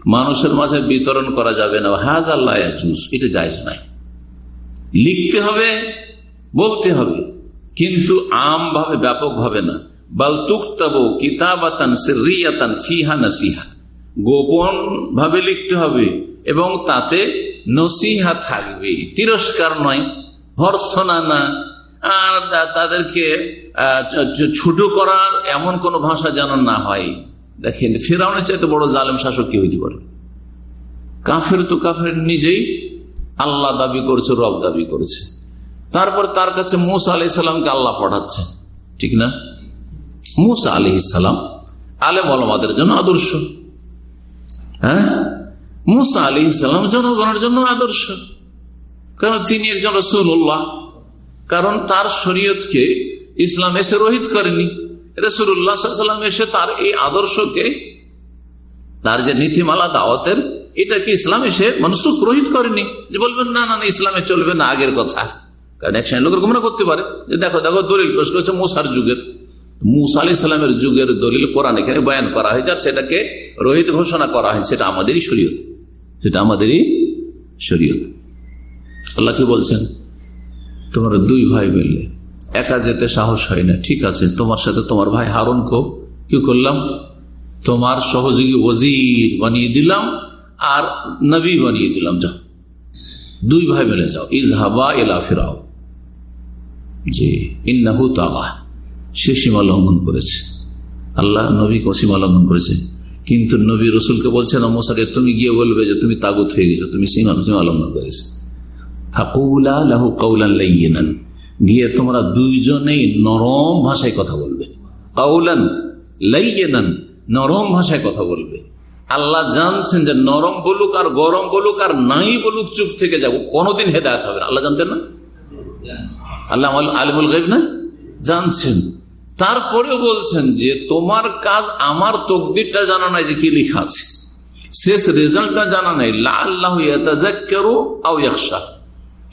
মানুষের মাঝে বিতরণ করা যাবে না। হাজ আল্লাহ জুস এটা জায়জ নাই। লিখতে হবে, বলতে হবে, কিন্তু আম ভাবে ব্যাপক ভাবে না। বাল তুক্তাবো কিতাবাতান সিরিয়াতান ফিহা নাসিহা। গোপন ভাবে লিখতে হবে এবং তাতে নসিহা থাকবে। তিরস্কার নয়, ভর্সনা না আর তাদেরকে ছোট করার এমন কোন ভাষা যেন না হয়। দেখেন, ফেরাউনের চাইতে বড় জালেম শাসক কি হইতে পারে? কাফের তো কাফের নিজেই আল্লাহ দাবি করছে, রব দাবি করেছে। তারপর তার কাছে মুসা আলি সাল্লামকে আল্লাহ পাঠাচ্ছে। ঠিক না? মুসা আলি ইসালাম আলেম আলমাদের জন্য আদর্শ। হ্যাঁ? মুসা আলি ইসালাম জনগণের জন্য আদর্শ। কারণ তিনি একজন রসুল্লাহ কারণ তার শরীয়তকে ইসলাম এসে রোহিত করেনি। রসুল্লাহ সাল্লাম এসে তার এই আদর্শকে, তার যে নীতিমালা, দাওয়াতের, এটাকে ইসলাম এসে মানুষ রোহিত করেনি। যে বলবেন, না না ইসলামে চলবে না, আগের কথা। কারণ এক লোকের গুমরা করতে পারে। যে দেখো দেখো, দলিল পেশ করেছে মুসার যুগের। মুসা আলি সাল্লামের যুগের দলিল কোরআন এখানে বয়ান করা হয়েছে আর সেটাকে রোহিত ঘোষণা করা হয়েছে। সেটা আমাদেরই শরীয়ত। সেটা আমাদেরই শরীয়ত। আল্লাহ কি বলছেন? তোমরা দুই ভাই মিললে। একা যেতে সাহস হয় না। ঠিক আছে, তোমার সাথে তোমার ভাই হারুন কো কি করলাম? তোমার সহযোগী ওজির বানিয়ে দিলাম আর নবী বানিয়ে দিলাম। যাও, দুই ভাই মিলে যাও। ইজহাবা এলা ফেরাও যে ইন্নাহু তাবা সে সীমা লঙ্ঘন করেছে। আল্লাহ নবী সীমা লঙ্ঘন করেছে। কিন্তু নবী রসুলকে বলছে না, মোসাকে, তুমি গিয়ে বলবে যে তুমি তাগুত হয়ে গেছো, তুমি সীমা সীমা লঙ্ঘন করেছে। গিয়ে তোমরা দুইজনেই নরম ভাষায় কথা বলবে। কাউলান লাইনান নরম ভাষায় কথা বলবে। আল্লাহ জানছেন যে নরম বলুক আর গরম বলুক আর নাই বলুক, চুপ থেকে যাব। কোনোদিন হেদায়ত হবে আল্লাহ জানতেন না? আল্লাহ আলিমুল গাইব না? জানছেন। তারপরেও বলছেন যে তোমার কাজ আমার তকদিরটা জানা নাই যে কি লেখা আছে। শেষ রেজাল্টটা জানা নাই। লাল্লাহ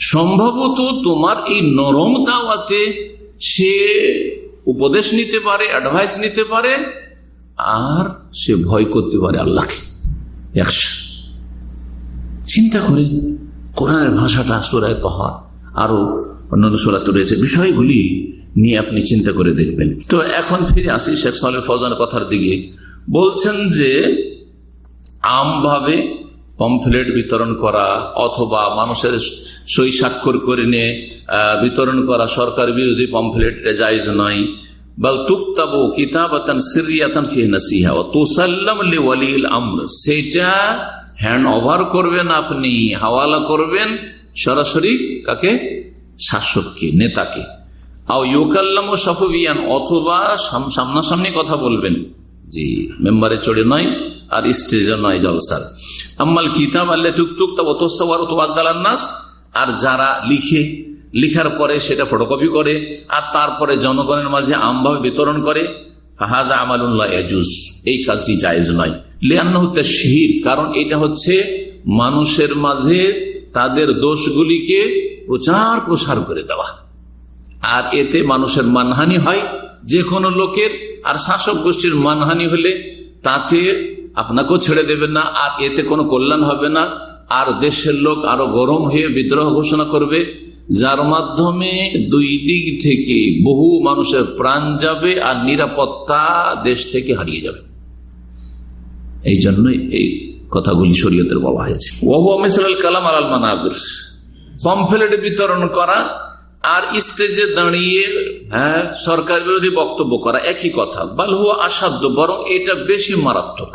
সম্ভবত তোমার এই নরম দাওয়াতে সে উপদেশ নিতে পারে অ্যাডভাইস নিতে পারে, আর সে ভয় করতে পারে আল্লাহকে। একশা। চিন্তা করে, কোরআনের ভাষাটা সুরায় তহার আরও অন্যান্য সুরাত রয়েছে। বিষয়গুলি নিয়ে আপনি চিন্তা করে দেখবেন। তো এখন ফিরে আসি শেখ সালে ফজানের কথার দিকে। বলছেন যে, আমভাবে পম্পলেট বিতরণ করা অথবা মানুষের সই স্বাক্ষর করে নিয়ে বিতরণ করা সরকার বিরোধী পম্পলেট জায়জ নয়। হ্যান্ড ওভার করবেন আপনি, হাওয়ালা করবেন, সরাসরি কাকে? শাসককে, নেতাকে। আও ইউকাল্লাম সফবিয়ান, অথবা সামনাসামনি কথা বলবেন। জি, মেম্বারে চড়ে নয় আর স্টেজে নয় জলসার আম্মাল কিতাব আল্লাহ টুকটুক নাস আর যারা লিখে, লিখার পরে সেটা ফটোকপি করে, আর তারপরে জনগণের মাঝে আমভাবে বিতরণ করে, ফাহাজা আমালুল্লাহ এজুজ, এই কাজটি জায়েজ নয়। লিয়ান্ন হতে শিহির কারণ এটা হচ্ছে মানুষের মাঝে তাদের দোষগুলিকে প্রচার প্রসার করে দেওয়া। আর এতে মানুষের মানহানি হয় যে কোনো লোকের আর শাসক গোষ্ঠীর মানহানি হলে তাতে আপনাকেও ছেড়ে দেবে না, আর এতে কোনো কল্যাণ হবে না। আর দেশের লোক আরও গরম হয়ে বিদ্রোহ ঘোষণা করবে, যার মাধ্যমে দুই দিক থেকে বহু মানুষের প্রাণ যাবে আর নিরাপত্তা দেশ থেকে হারিয়ে যাবে। এই জন্যই এই কথাগুলি শরীয়তের বলা হয়েছে। ওহু মিসাল কালাম আল মানাবির। পম্পলেট বিতরণ করা আর স্টেজে দাঁড়িয়ে হ্যাঁ সরকার বিরোধী বক্তব্য করা একই কথা। বালহু আসাধ্য, বরং এটা বেশি মারাত্মক।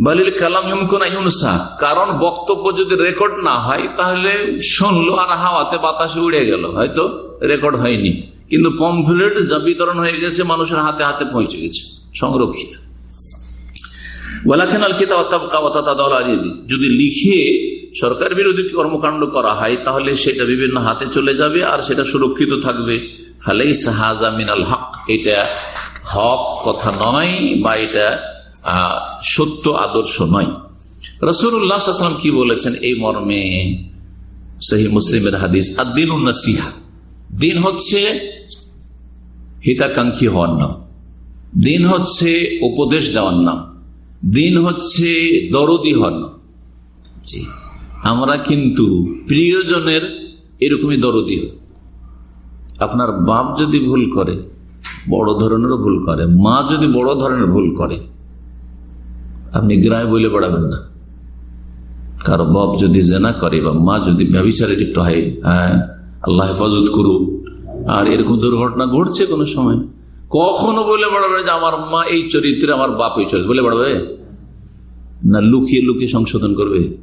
বালিল কালাম ইউনসা কারণ বক্তব্য যদি রেকর্ড না হয়, তাহলে শুনলো আর হাওয়াতে বাতাসে উড়ে গেল, হয়তো রেকর্ড হয়নি। কিন্তু পম্পলেট যা বিতরণ হয়ে গেছে, মানুষের হাতে হাতে পৌঁছে গেছে, সংরক্ষিত। যদি লিখে সরকার বিরোধী কর্মকাণ্ড করা হয়, তাহলে সেটা বিভিন্ন হাতে চলে যাবে আর সেটা সুরক্ষিত থাকবে। ফালেই সাহাজা মিনাল হক। এটা হক কথা নয় বা এটা সত্য আদর্শ নয়। রসুল্লাহাম কি বলেছেন এই মর্মে? সহি মুসলিমের হাদিস আর দিন উন্নসিহা দিন হচ্ছে হিতাকাঙ্ক্ষী হওয়ার নাম। দিন হচ্ছে উপদেশ দেওয়ার নাম। দিন হচ্ছে দরদি হন জি। আমরা কিন্তু প্রিয়জনের এরকমই দরদি হয় আপনার বাপ যদি ভুল করে, বড় ধরনের ভুল করে, মা যদি বড় ধরনের ভুল করে, আপনি গ্রামে বলে বেড়াবেন না। কারও বাপ যদি জেনা করে বা মা যদি ব্যবচারে লিপ্ত হয় হ্যাঁ আল্লাহ হেফাজত করুক। আর এরকম দুর্ঘটনা ঘটছে কোনো সময়? কখনো বলে বেড়াবে যে আমার মা এই চরিত্রে, আমার বাপ এই চরিত্র বলে বেড়াবে না, লুকিয়ে লুকিয়ে সংশোধন করবে।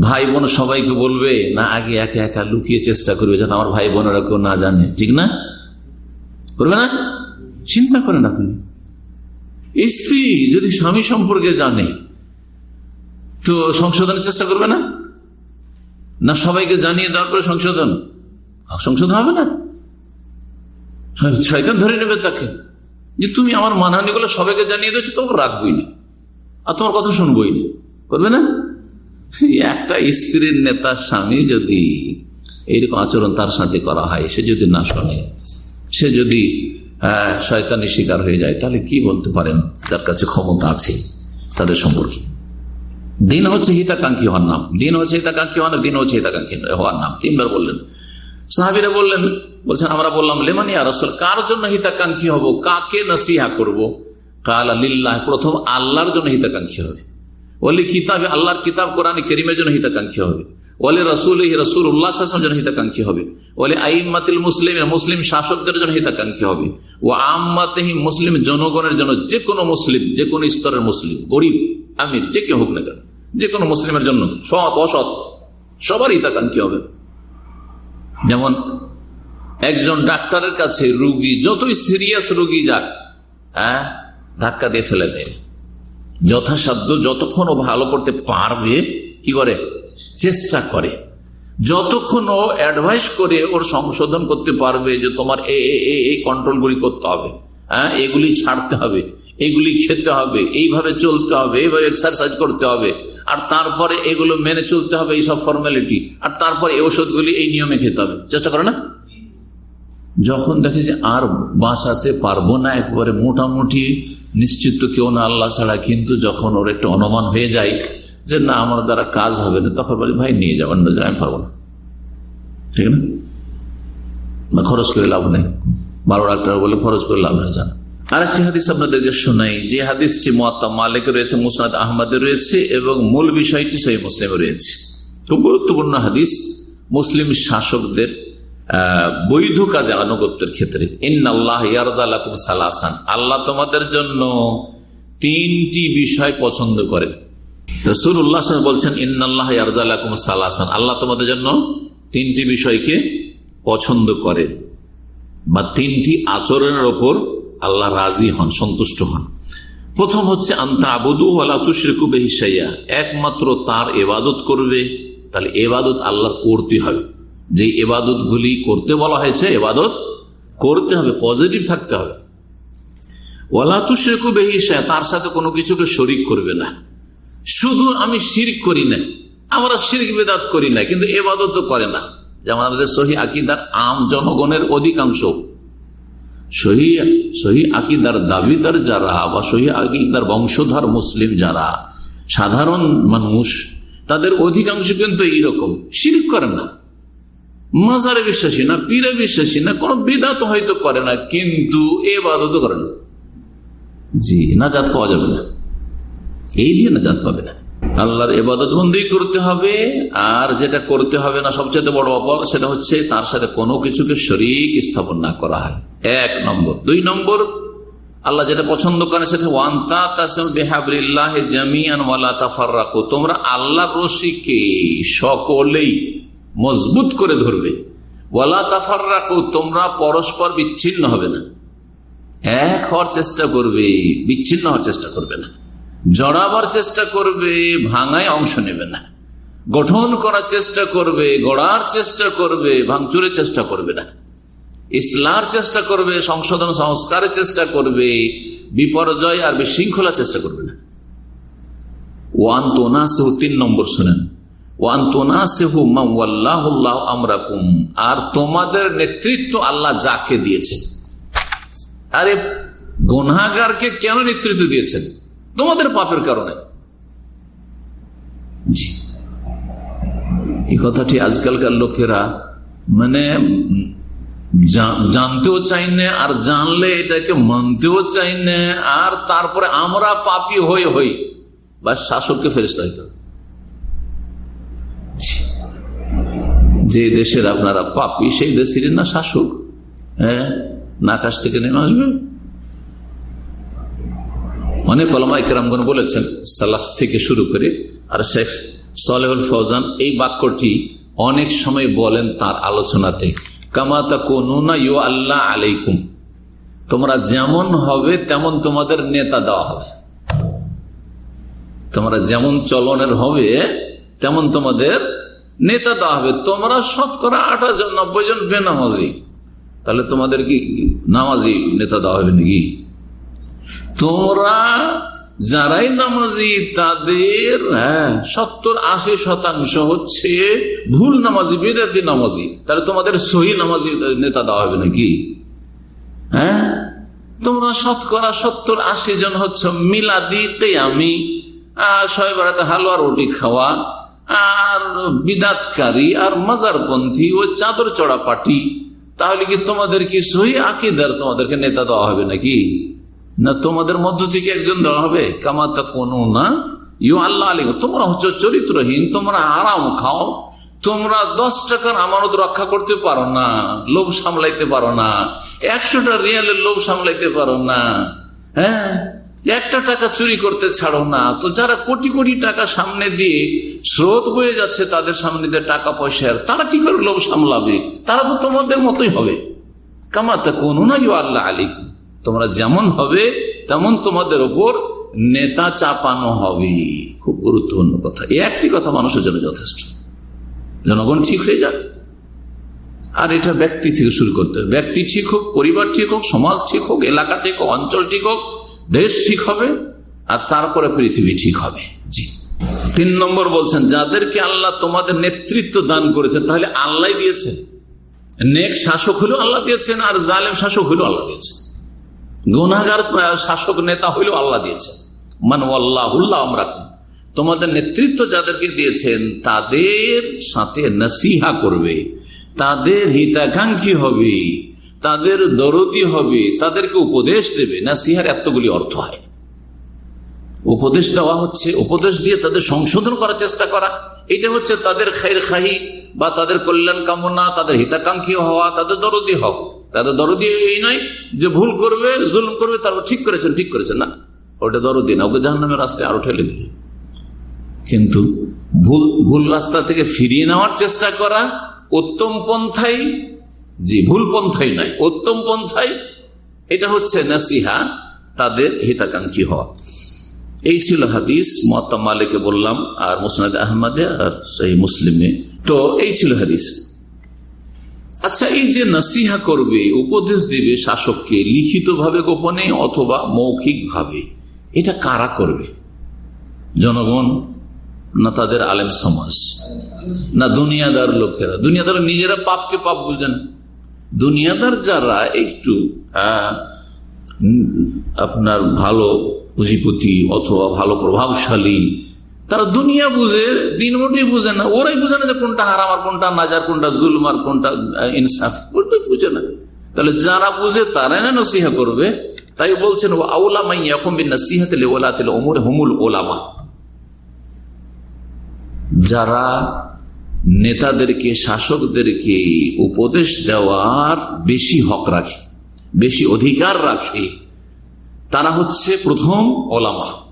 ভাই বোন সবাইকে বলবে, না, আগে একা একা লুকিয়ে চেষ্টা করবে যাতে আমার ভাই বোনেরা কেউ না জানে। ঠিক না? করবে না? চিন্তা করেন আপনি। স্ত্রী যদি স্বামী সম্পর্কে জানে, তো সংশোধনের চেষ্টা করবে না? না, সবাইকে জানিয়ে দেওয়ার পরে সংশোধন? সংশোধন হবে না? শয়তান ধরে নেবে তাকে। যে তুমি আমার মানহানি গুলো সবাইকে জানিয়ে দিচ্ছ তোমার রাখবই না। আর তোমার কথা শুনবই না। করবে না? একটা স্ত্রীর নেতা স্বামী যদি এইরকম আচরণ তার সাথে করা হয়, সে যদি না শোনে, সে যদি শয়তানি শিকার হয়ে যায়, তাহলে কি বলতে পারেন? তার কাছে ক্ষমতা আছে তাদের সম্পর্কে। দিন হচ্ছে হিতাকাঙ্ক্ষী হওয়ার নাম। দিন হচ্ছে হিতাকাঙ্ক্ষী হওয়ার দিন হচ্ছে হিতাকাঙ্ক্ষী হওয়ার নাম। তিনবার বললেন। সাহাবিরা বললেন, বলছেন, আমরা বললাম লেমানি আসল কার জন্য হিতাকাঙ্ক্ষী হব? কাকে নসিহা করব? কাল আলিল্লাহ প্রথম আল্লাহর জন্য হিতাকাঙ্ক্ষী হবে। ওলি কিতাবে, আল্লাহর কিতাব কোরআন কেরিমের জন্য হিতাকাঙ্ক্ষী হবে। ওলে রসুল রসুল উল্লাহ জন্য হিতাকাঙ্ক্ষী হবে। ওলে আইমাতিল মুসলিম মুসলিম শাসকদের জন্য হিতাকাঙ্ক্ষী হবে। ও আম্মাতেহি মুসলিম জনগণের জন্য যে কোনো মুসলিম যে কোনো স্তরের মুসলিম, গরিব, আমির, যে কেউ হোক না কেন যে কোনো মুসলিমের জন্য সৎ, অসৎ সবার হিতাকাঙ্ক্ষী হবে। যেমন, একজন ডাক্তারের কাছে রুগী, যতই সিরিয়াস রুগী যাক হ্যাঁ ধাক্কা দিয়ে ফেলে দেয়। যথাসাধ্য যতক্ষণ ও ভালো করতে পারবে, কি করে? চেষ্টা করে। যতক্ষণ ও অ্যাডভাইস করে ওর সংশোধন করতে পারবে যে তোমার এই কন্ট্রোলগুলি করতে হবে হ্যাঁ এগুলি ছাড়তে হবে, এগুলি খেতে হবে, এইভাবে চলতে হবে, এইভাবে এক্সারসাইজ করতে হবে, আর তারপরে এগুলো মেনে চলতে হবে, এইসব ফর্মালিটি আর তারপর এই ওষুধগুলি এই নিয়মে খেতে হবে। চেষ্টা করে না। যখন দেখে যে আর বাঁচাতে পারব না, একবারে মোটামুটি নিশ্চিত তো কেউ না, আল্লাহ ছাড়া কিন্তু যখন ওর একটু অনুমান হয়ে যায় যে না, আমার দ্বারা কাজ হবে না, তখন বলি, ভাই, নিয়ে যাবেন না আমি পারব না। ঠিক না, খরচ করে লাভ নেই। বারো টাকা বলে খরচ করে লাভ নেই, জানা। আরেকটি হাদিস আপনাদেরকে শোনাই, যে হাদিসটি মহাত্মা মালিক রয়েছে, মুসনাদ আহমদে রয়েছে এবং মূল বিষয়টি সেই মুসলিমে রয়েছে। খুব গুরুত্বপূর্ণ হাদিস, মুসলিম শাসকদের বৈধ কাজে আনুগত্যের ক্ষেত্রে। আল্লাহ তোমাদের জন্য তিনটি বিষয় পছন্দ করেন। রসুল্লাহ বলছেন আল্লাহ তোমাদের জন্য তিনটি বিষয়কে পছন্দ বা তিনটি আচরণের ওপর আল্লাহ রাজি হন, সন্তুষ্ট হন। প্রথম হচ্ছে আবুদু একমাত্র তার এবাদত করবে। তাহলে এবাদত আল্লাহ করতে হবে। যে এবাদত গুলি করতে বলা হয়েছে, এবাদত করতে হবে পজিটিভ থাকতে হবে। ওলা তুশ্রেকু বেহিসায় তার সাথে কোনো কিছুকে শরিক করবে না। শুধু আমি শির করি না আমরা শিরিক বেদাত করি না কিন্তু এবাদত তো করে না। যেমন আমাদের সহি আকিদার আম জনগণের অধিকাংশ। সহি সহি আকিদার দাবিদার যারা বা সহি আকিদার বংশধর মুসলিম যারা, সাধারণ মানুষ তাদের অধিকাংশ কিন্তু এইরকম। শিরিক করে না। মাজারে বিশ্বাসী না, পীরে বিশ্বাসী না, কোন বিদাত হয়তো করে না, কিন্তু এ বাদত করে না। জি, নাজাত পাওয়া যাবে না। এই দিয়ে নাজাত পাবে না। আল্লাহর এবাদত বন্দি করতে হবে, আর যেটা করতে হবে না সবচেয়ে বড় অপর সেটা হচ্ছে তার সাথে কোনো কিছুকে শরিক স্থাপন না করা হয়। এক নম্বর। দুই নম্বর আল্লাহ যেটা পছন্দ করে সেটা তোমরা আল্লাহ রশিকে সকলেই মজবুত করে ধরবে। ওয়ালা তাফার রাখো তোমরা পরস্পর বিচ্ছিন্ন হবে না। এক হওয়ার চেষ্টা করবে, বিচ্ছিন্ন হওয়ার চেষ্টা করবে না। জড়াবার চেষ্টা করবে, ভাঙায় অংশ নেবে না। গঠন করার চেষ্টা করবে, গড়ার চেষ্টা করবে, ভাঙচুরের চেষ্টা করবে না। ইসলার চেষ্টা করবে, সংশোধন, সংস্কারের চেষ্টা করবে, বিপর্যয় আর বিশৃঙ্খলা চেষ্টা করবে না। ওয়ান তোনা সেহ তিন নম্বর শুনেন। ওয়ান তোনা সেহু আমরাকুম। আর তোমাদের নেতৃত্ব আল্লাহ যাকে দিয়েছেন। আরে গনাগারকে কেন নেতৃত্ব দিয়েছেন? তোমাদের পাপের কারণে। এই কথাটি আজকালকার লোকেরা মানে জানতেও চাই না, আর জানলে এটাকে মানতেও চাই না, আর তারপরে আমরা পাপি হয়ে হই। বা শাসককে ফেরিস্তা হইতে যে দেশের আপনারা পাপি, সেই দেশের না শাসক? হ্যাঁ? নাকাশ থেকে নেমে আসবে? অনেক ওলামা ইকরামগণ বলেছেন, সালাফ থেকে শুরু করে, আর শেখ সালেহুল ফৌজান এই বাক্যটি অনেক সময় বলেন তার আলোচনাতে। তোমরা যেমন হবে, তেমন তোমাদের নেতা দেওয়া হবে। তোমরা যেমন চলনের হবে, তেমন তোমাদের নেতা দেওয়া হবে। তোমরা শতকরা আঠাশ জন, নব্বই জন বেনামাজি। তাহলে তোমাদের কি নামাজি নেতা দেওয়া হবে নাকি? তোমরা যারাই নামাজি, তাদের হ্যাঁ সত্তর আশি শতাংশ হচ্ছে ভুল নামাজি, বেদাতি নামাজি। তাহলে তোমাদের সহি নামাজি নেতা দেওয়া হবে নাকি? হ্যাঁ? তোমরা শতকরা সত্তর আশি জন হচ্ছে মিলাদি ছয় বেড়াতে হালুয়া, রুটি খাওয়া, আর বিদাতকারী, আর মাজারপন্থী ও চাদর চড়া পাটি তাহলে কি তোমাদের কি সহি আকিদার তোমাদেরকে নেতা দেওয়া হবে নাকি? না তোমাদের মধ্য থেকে একজন দেওয়া হবে? কামাতা কোনো না ইউ আল্লাহ আলী তোমরা হচ্ছে চরিত্রহীন, তোমরা আরাম খাও, তোমরা দশ টাকার আমানত রক্ষা করতে পারো না, লোভ সামলাইতে পারো না, একশোটা রিয়ালের লোভ সামলাইতে পারো না হ্যাঁ? একটা টাকা চুরি করতে ছাড়ো না। তো যারা কোটি কোটি টাকা সামনে দিয়ে স্রোত বয়ে যাচ্ছে তাদের সামনে দিয়ে টাকা পয়সার তারা কি করে লোভ সামলাবে? তারা তো তোমাদের মতোই হবে। কামাতা কোনো না ইউ আল্লাহ আলিকুম তোমরা যেমন হবে, তেমন তোমাদের ওপর নেতা চাপানো হবে। খুব গুরুত্বপূর্ণ কথা। এই একটি কথা মানুষের জন্য যথেষ্ট। জনগণ ঠিক হয়ে যাক। আর এটা ব্যক্তি থেকে শুরু করতে হবে। ব্যক্তি ঠিক হোক, পরিবার ঠিক হোক, সমাজ ঠিক হোক, এলাকা ঠিক হোক, অঞ্চল ঠিক হোক, দেশ ঠিক হবে, আর তারপরে পৃথিবী ঠিক হবে। জি। তিন নম্বর বলছেন, যাদেরকে আল্লাহ তোমাদের নেতৃত্ব দান করেছেন, তাহলে আল্লাহ দিয়েছেন। নেক শাসক হলেও আল্লাহ দিয়েছেন, আর জালেম শাসক হলেও আল্লাহ দিয়েছেন। গুনাগার শাসক নেতা হইলেও আল্লাহ দিয়েছেন। মান আল্লাহুল্লাহ আমরা তোমাদের নেতৃত্ব যাদেরকে দিয়েছেন, তাদের সাথে নসিহা করবে। তাদের হিতাকাঙ্ক্ষী হবে, তাদের দরদি হবে, তাদেরকে উপদেশ দেবে। নাসিহার এতগুলি অর্থ হয়। উপদেশ দেওয়া হচ্ছে, উপদেশ দিয়ে তাদের সংশোধন করার চেষ্টা করা। এটা হচ্ছে তাদের খাহি বা তাদের কল্যাণ কামনা, তাদের হিতাকাঙ্ক্ষী হওয়া, তাদের দরদি হওয়া। তাদের দরদি এই নয় যে ভুল করবে, জুলুম করবে, তারপর ঠিক করেছেন ঠিক করেছেন, না। ওটা দরদি না, ওকে জাহান নামের রাস্তায় আরও ঠেলে দিবে। কিন্তু ভুল ভুল রাস্তা থেকে ফিরিয়ে নেওয়ার চেষ্টা করা উত্তম পন্থাই, জি, ভুল পন্থাই নাই উত্তম পন্থাই, এটা হচ্ছে নাসিহা, তাদের হিতাকাঙ্ক্ষী হওয়া। এই ছিল হাদিস, মহাত্মা মালিকে বললাম, আর মুসনাদ আহমদে, আর সেই মুসলিমে। তো এই ছিল হাদিস। আচ্ছা এই যে নাসিহা করবে, উপদেশ দিবে শাসককে লিখিত ভাবে গোপনে অথবা মৌখিক ভাবে এটা কারা করবে? জনগণ না তাদের আলেম সমাজ? না দুনিয়াদার লোকেরা? দুনিয়াদার নিজেরা পাপকে পাপ বুঝেন। দুনিয়াদার যারা একটু আপনার ভালো পুঁজিপতি অথবা ভালো প্রভাবশালী তারা দুনিয়া বুঝে, দিন মোটেই বুঝে না। ওরাই বুঝে না যে কোনটা হারাম আর কোনটা নাজার কোনটা জুলম আর কোনটা ইনসাফ। ওটাই বুঝে না। তাহলে যারা বুঝে তারাই না নসিহা করবে। তাই বলছেন ও আউলামাই এখন নসিহাতে ওলা তেল ওমর হুমুল ওলামা যারা নেতাদেরকে, শাসকদেরকে উপদেশ দেওয়ার বেশি হক রাখে, বেশি অধিকার রাখে, তারা হচ্ছে প্রথম ওলামা।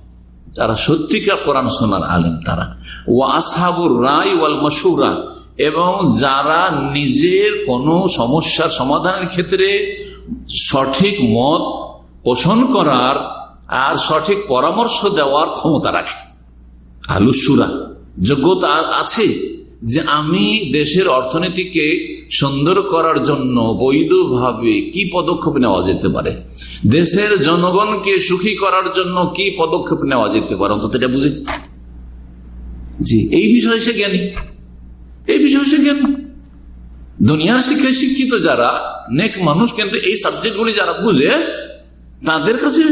যারা সত্যিকার কোরআন শোনার আলেম তারা। ও আসাবুর রায় ওয়াল মশুরা। এবং যারা নিজের কোনো সমস্যার সমাধানের ক্ষেত্রে সঠিক মত পোষণ করার আর সঠিক পরামর্শ দেওয়ার ক্ষমতা রাখে। আলুসুরা। যোগ্যতা আছে। যে আমি দেশের অর্থনীতিকে সুন্দর করার জন্য বৈধভাবে কি পদক্ষেপ নেওয়া যেতে পারে? দেশের জনগণকে সুখী করার জন্য কি পদক্ষেপ নেওয়া যেতে পারে? অন্তত এটা বুঝে। জি, এই বিষয়ে সে জ্ঞানী। এই বিষয়ে সে জ্ঞানী। দুনিয়ার শিক্ষায় শিক্ষিত যারা, নেক মানুষ, কিন্তু এই সাবজেক্টগুলি যারা বুঝে, তাদের কাছে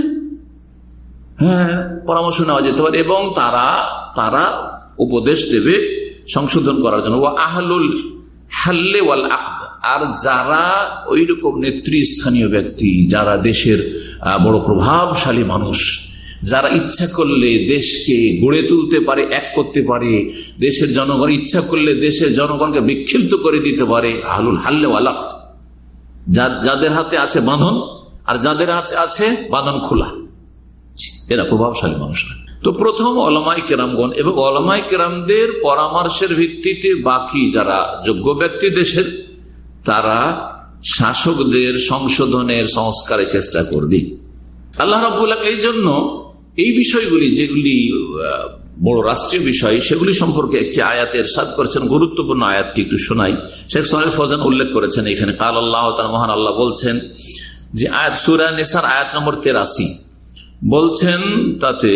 হ্যাঁ পরামর্শ নেওয়া যেতে পারে এবং তারা তারা উপদেশ দেবে সংশোধন করার জন্য। ও আহলুল হাল্লে ওয়াল আর যারা ওই রকম নেতৃস্থানীয় ব্যক্তি, যারা দেশের বড় প্রভাবশালী মানুষ, যারা ইচ্ছা করলে দেশকে গড়ে তুলতে পারে, এক করতে পারে, দেশের জনগণ ইচ্ছা করলে দেশের জনগণকে বিক্ষিপ্ত করে দিতে পারে, আহলুল হাল্লে ওয়াল যাদের হাতে আছে বাঁধন, আর যাদের হাতে আছে বাঁধন খোলা। এরা প্রভাবশালী মানুষরা তো প্রথম অলমাই কেরামগণ এবং অলমাই কেরামদের পরামর্শের ভিত্তিতে বাকি যারা যোগ্য ব্যক্তি দেশের, তারা শাসকদের সংশোধনের সংস্কারের চেষ্টা করবে। আল্লাহ রবুল্লাহ এই জন্য এই বিষয়গুলি যেগুলি বড় রাষ্ট্রীয় বিষয়, সেগুলি সম্পর্কে একটি আয়াতের সাদ করেছেন, গুরুত্বপূর্ণ আয়াতটি একটু শোনাই। শেখ সোহেল ফজান উল্লেখ করেছেন এখানে, কাল আল্লাহ তার মহান আল্লাহ বলছেন যে আয়াত, সুরা নিসার আয়াত নম্বর তেরাশি। বলছেন তাতে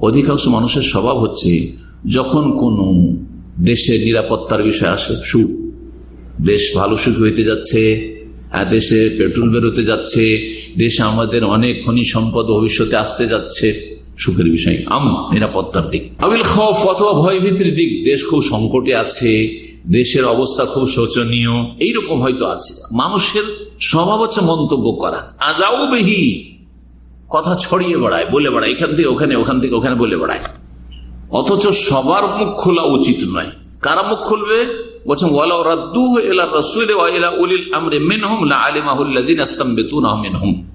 অধিকাংশ মানুষের স্বভাব হচ্ছে, যখন কোন দেশের নিরাপত্তার বিষয় আসে, সুখ। দেশ ভালো সুখ হইতে যাচ্ছে দেশে পেট্রোল বেরোতে যাচ্ছে, দেশে আমাদের অনেক খনি সম্পদ ভবিষ্যতে আসতে যাচ্ছে, সুখের বিষয়। আম, নিরাপত্তার দিক। আবিল খফ অথবা ভয়ভীতির দিক, দেশ খুব সংকটে আছে দেশের অবস্থা খুব শোচনীয়। এইরকম হয়তো আছে। মানুষের স্বভাব হচ্ছে মন্তব্য করা। আজাও বেহি কথা ছড়িয়ে বেড়ায়, বলে বেড়ায়। এখান থেকে ওখানে, ওখান থেকে ওখানে বলে বেড়ায়। অথচ সবার মুখ খোলা উচিত নয়। কারা মুখ খুলবে? বলছেন ওয়ালাউ রাদ্দু ইলা রাসূল ওয়া ইলা উলিল আমরি মিনহুম লাআলিমাহুল্লাযিনা ইসতামবিতুনাহু মিনহুম।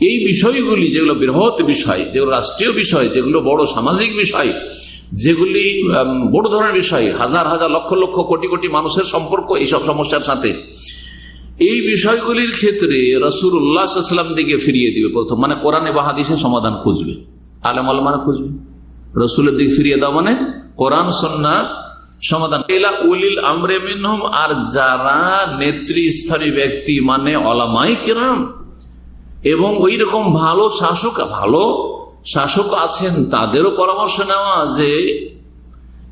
এই বিষয়গুলি যেগুলো বৃহৎ বিষয়, যেগুলো রাষ্ট্রীয় বিষয়, যেগুলো বড় সামাজিক বিষয় যেগুলি বড় ধরনের বিষয়, হাজার হাজার লক্ষ লক্ষ কোটি কোটি মানুষের সম্পর্ক এইসব সমস্যার সাথে। এই বিষয়গুলির ক্ষেত্রে রসুল উল্লাহাম দিকে ফিরিয়ে দিবে প্রথম। মানে কোরআনে বা হাদিসে সমাধান খুঁজবে। আলম আলমানা খুঁজবে। রসুলের দিকে ফিরিয়ে দাও মানে কোরআন সন্ন্যার সমাধান। এলা উলিল আমরে মিনহুম আর যারা নেতৃস্থানীয় ব্যক্তি মানে অলামাই কেরাম এবং ওই রকম ভালো শাসক, ভালো শাসক আছেন, তাদেরও পরামর্শ নেওয়া যে,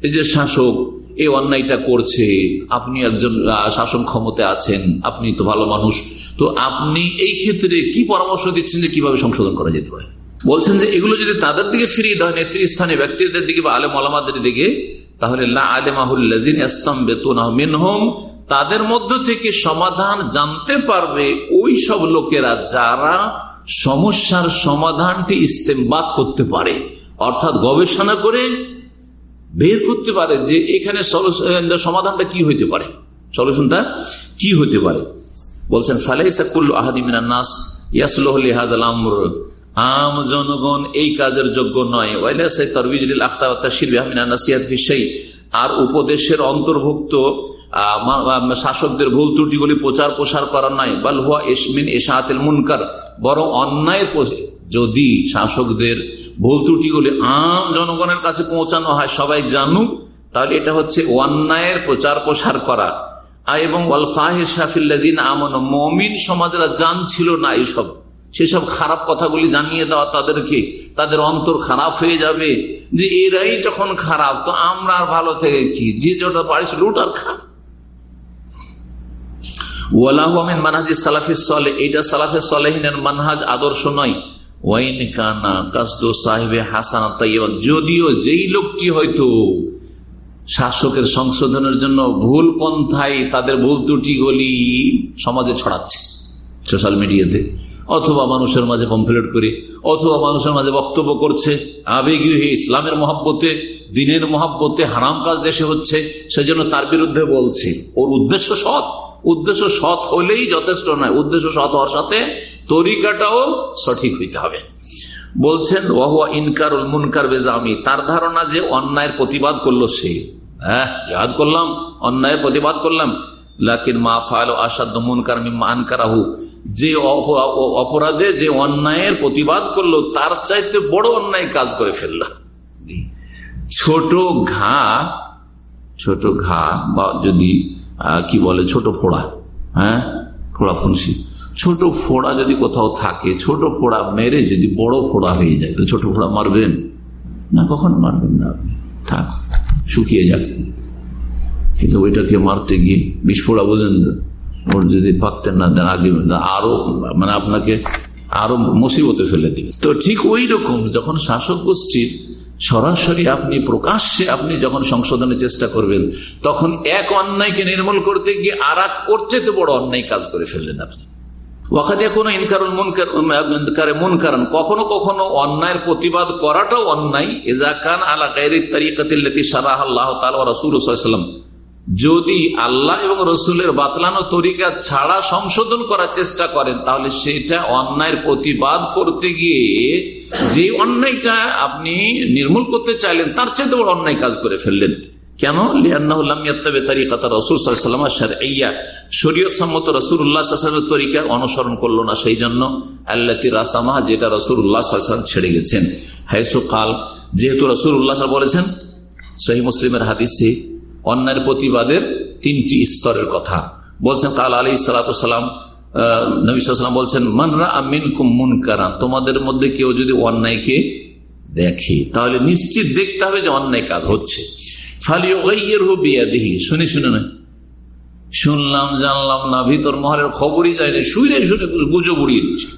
এই যে শাসক এই অন্যায়টা করছে, আপনি একজন শাসন ক্ষমতায় আছেন, আপনি তো ভালো মানুষ। তো আপনি এই ক্ষেত্রে কি পরামর্শ দিচ্ছেন যে কীভাবে সংশোধন করা যেতে পারে? বলছেন যে এগুলো যদি তাদের দিকে ফিরিয়ে দেওয়া নেতৃস্থানে ব্যক্তিদের দিকে বা আলেম আলামাদের দিকে, তাহলে তাদের মধ্য থেকে সমাধান জানতে পারবে ওই সব লোকেরা যারা সমস্যার সমাধানটি ইস্তেমবাদ করতে পারে। অর্থাৎ গবেষণা করে বের করতে পারে যে এখানে সমাধানটা কি হইতে পারে। সলিউশনটা কি হইতে পারে? বলছেন ফালাইসাকুল্লু আহাদিমিনা নাস, ইয়াসলহ লিহাজাল আমর। আম জনগণ এই কাজের যোগ্য নয়। আর উপদেশের অন্তর্ভুক্ত শাসকদের ভুল ত্রুটিগুলি প্রচার প্রসার করা নাই বাল হুয়া ইসমিন এশাহাতিল মুনকার। বরং অন্যায়ের যদি শাসকদের ভুল ত্রুটিগুলি আম জনগণের কাছে পৌঁছানো হয়, সবাই জানুক, তাহলে এটা হচ্ছে অন্যায়ের প্রচার প্রসার করা। এবং আমন, মমিন সমাজরা জানছিল না এইসব। সেসব খারাপ কথাগুলি জানিয়ে দেওয়া তাদেরকে, তাদের অন্তর খারাপ হয়ে যাবে। যে এরাই যখন খারাপ, তো আমরা আর ভালো থেকে কি? যে যেটা পারিস লুট আর খা। ওয়ালাহমিন মানহাজ সালাফি সলে এইটা সালাফে সলেহিনের মানহাজ আদর্শ নয়। ওয়াইন কানা কাসদো সাহেবে হাসানা তাইয়ান যদিও যেই লোকটি হয়তো শাসকের সংশোধনের জন্য ভুল পন্থায় তাদের ভুল ত্রুটিগুলি সমাজে ছড়াচ্ছে সোশ্যাল মিডিয়াতে, অথবা মানুষের মাঝে কমপ্লেট করে, অথবা মানুষের মাঝে বক্তব্য করছে আবেগী হয়ে ইসলামের মহাব্বতে, দিনের মহাব্বতে হারাম কাজ দেশে হচ্ছে, সেজন্য তার বিরুদ্ধে বলছে। ওর উদ্দেশ্য সৎ। উদ্দেশ্য সৎ হলেই যথেষ্ট নয়। উদ্দেশ্য সৎ হওয়ার সাথে তরিকাটাও সঠিক হইতে হবে। বলছেন ওহুয়া ইনকারুল মুনকার বেজামি। তার ধারণা যে অন্যায়ের প্রতিবাদ করল সে। হ্যাঁ করলাম, অন্যায়ের প্রতিবাদ করলাম। লাকিন মা আসাদ যে অপরাধে যে অন্যায়ের প্রতিবাদ করল, তার চাইতে বড় অন্যায় কাজ করে ঘা, ছোট ঘা বা যদি কি বলে, ছোট ফোড়া হ্যাঁ? ফোড়া ফুনসি ছোট ফোড়া যদি কোথাও থাকে, ছোট ফোড়া মেরে যদি বড় ফোড়া হয়ে যায় তো ছোট ফোড়া মারবেন? না, কখনো মারবেন না আপনি। থাক, শুকিয়ে যাক। কিন্তু ওইটাকে মারতে গিয়ে বিস্ফোড়া বোঝেন তো? ওর যদি পাকতেন না, দেন আগে আরও মানে আপনাকে আরও মুসিবতে ফেলে দিবে। তো ঠিক ওই রকম, যখন শাসক গোষ্ঠীর সরাসরি আপনি প্রকাশ্যে আপনি যখন সংশোধনের চেষ্টা করবেন, তখন এক অন্যায়কে নির্মূল করতে গিয়ে আর এক করছে তো বড় অন্যায় কাজ করে ফেললেন আপনি। কখনো কখনো অন্যায়ের প্রতিবাদ করাটাও অন্যায়। এজাকান আলা আল্লাহ যদি আল্লাহ এবং রসুলের বাতলানো তরিকা ছাড়া সংশোধন করার চেষ্টা করেন, তাহলে সেটা অন্যায়ের প্রতিবাদ করতে গিয়ে যে অন্যায়টা আপনি নির্মূল করতে চাইলেন, তার চেয়ে বড় অন্যায় কাজ করে ফেললেন। কেন? শরীয়ত সম্মত রসুল উল্লাহ তরিকা অনুসরণ করল না সেই জন্য রাসামা, যেটা ছেড়ে গেছেন। যেহেতু রসুল বলেছেন সহি মুসলিমের হাদিসে অন্যায়ের প্রতিবাদের তিনটি স্তরের কথা। বলছেন, কাল আলী সালাতাম নবীলাম বলছেন মানরা আমিন কুমুন কারান তোমাদের মধ্যে কেউ যদি অন্যায়কে দেখে, তাহলে নিশ্চিত দেখতে হবে যে অন্যায় কাজ হচ্ছে। শুনে শুনে নয় শুনলাম, জানলাম না, ভিতর মহলের খবরই যায়নি শুনে শুনে গুজব উড়িয়ে দিচ্ছে।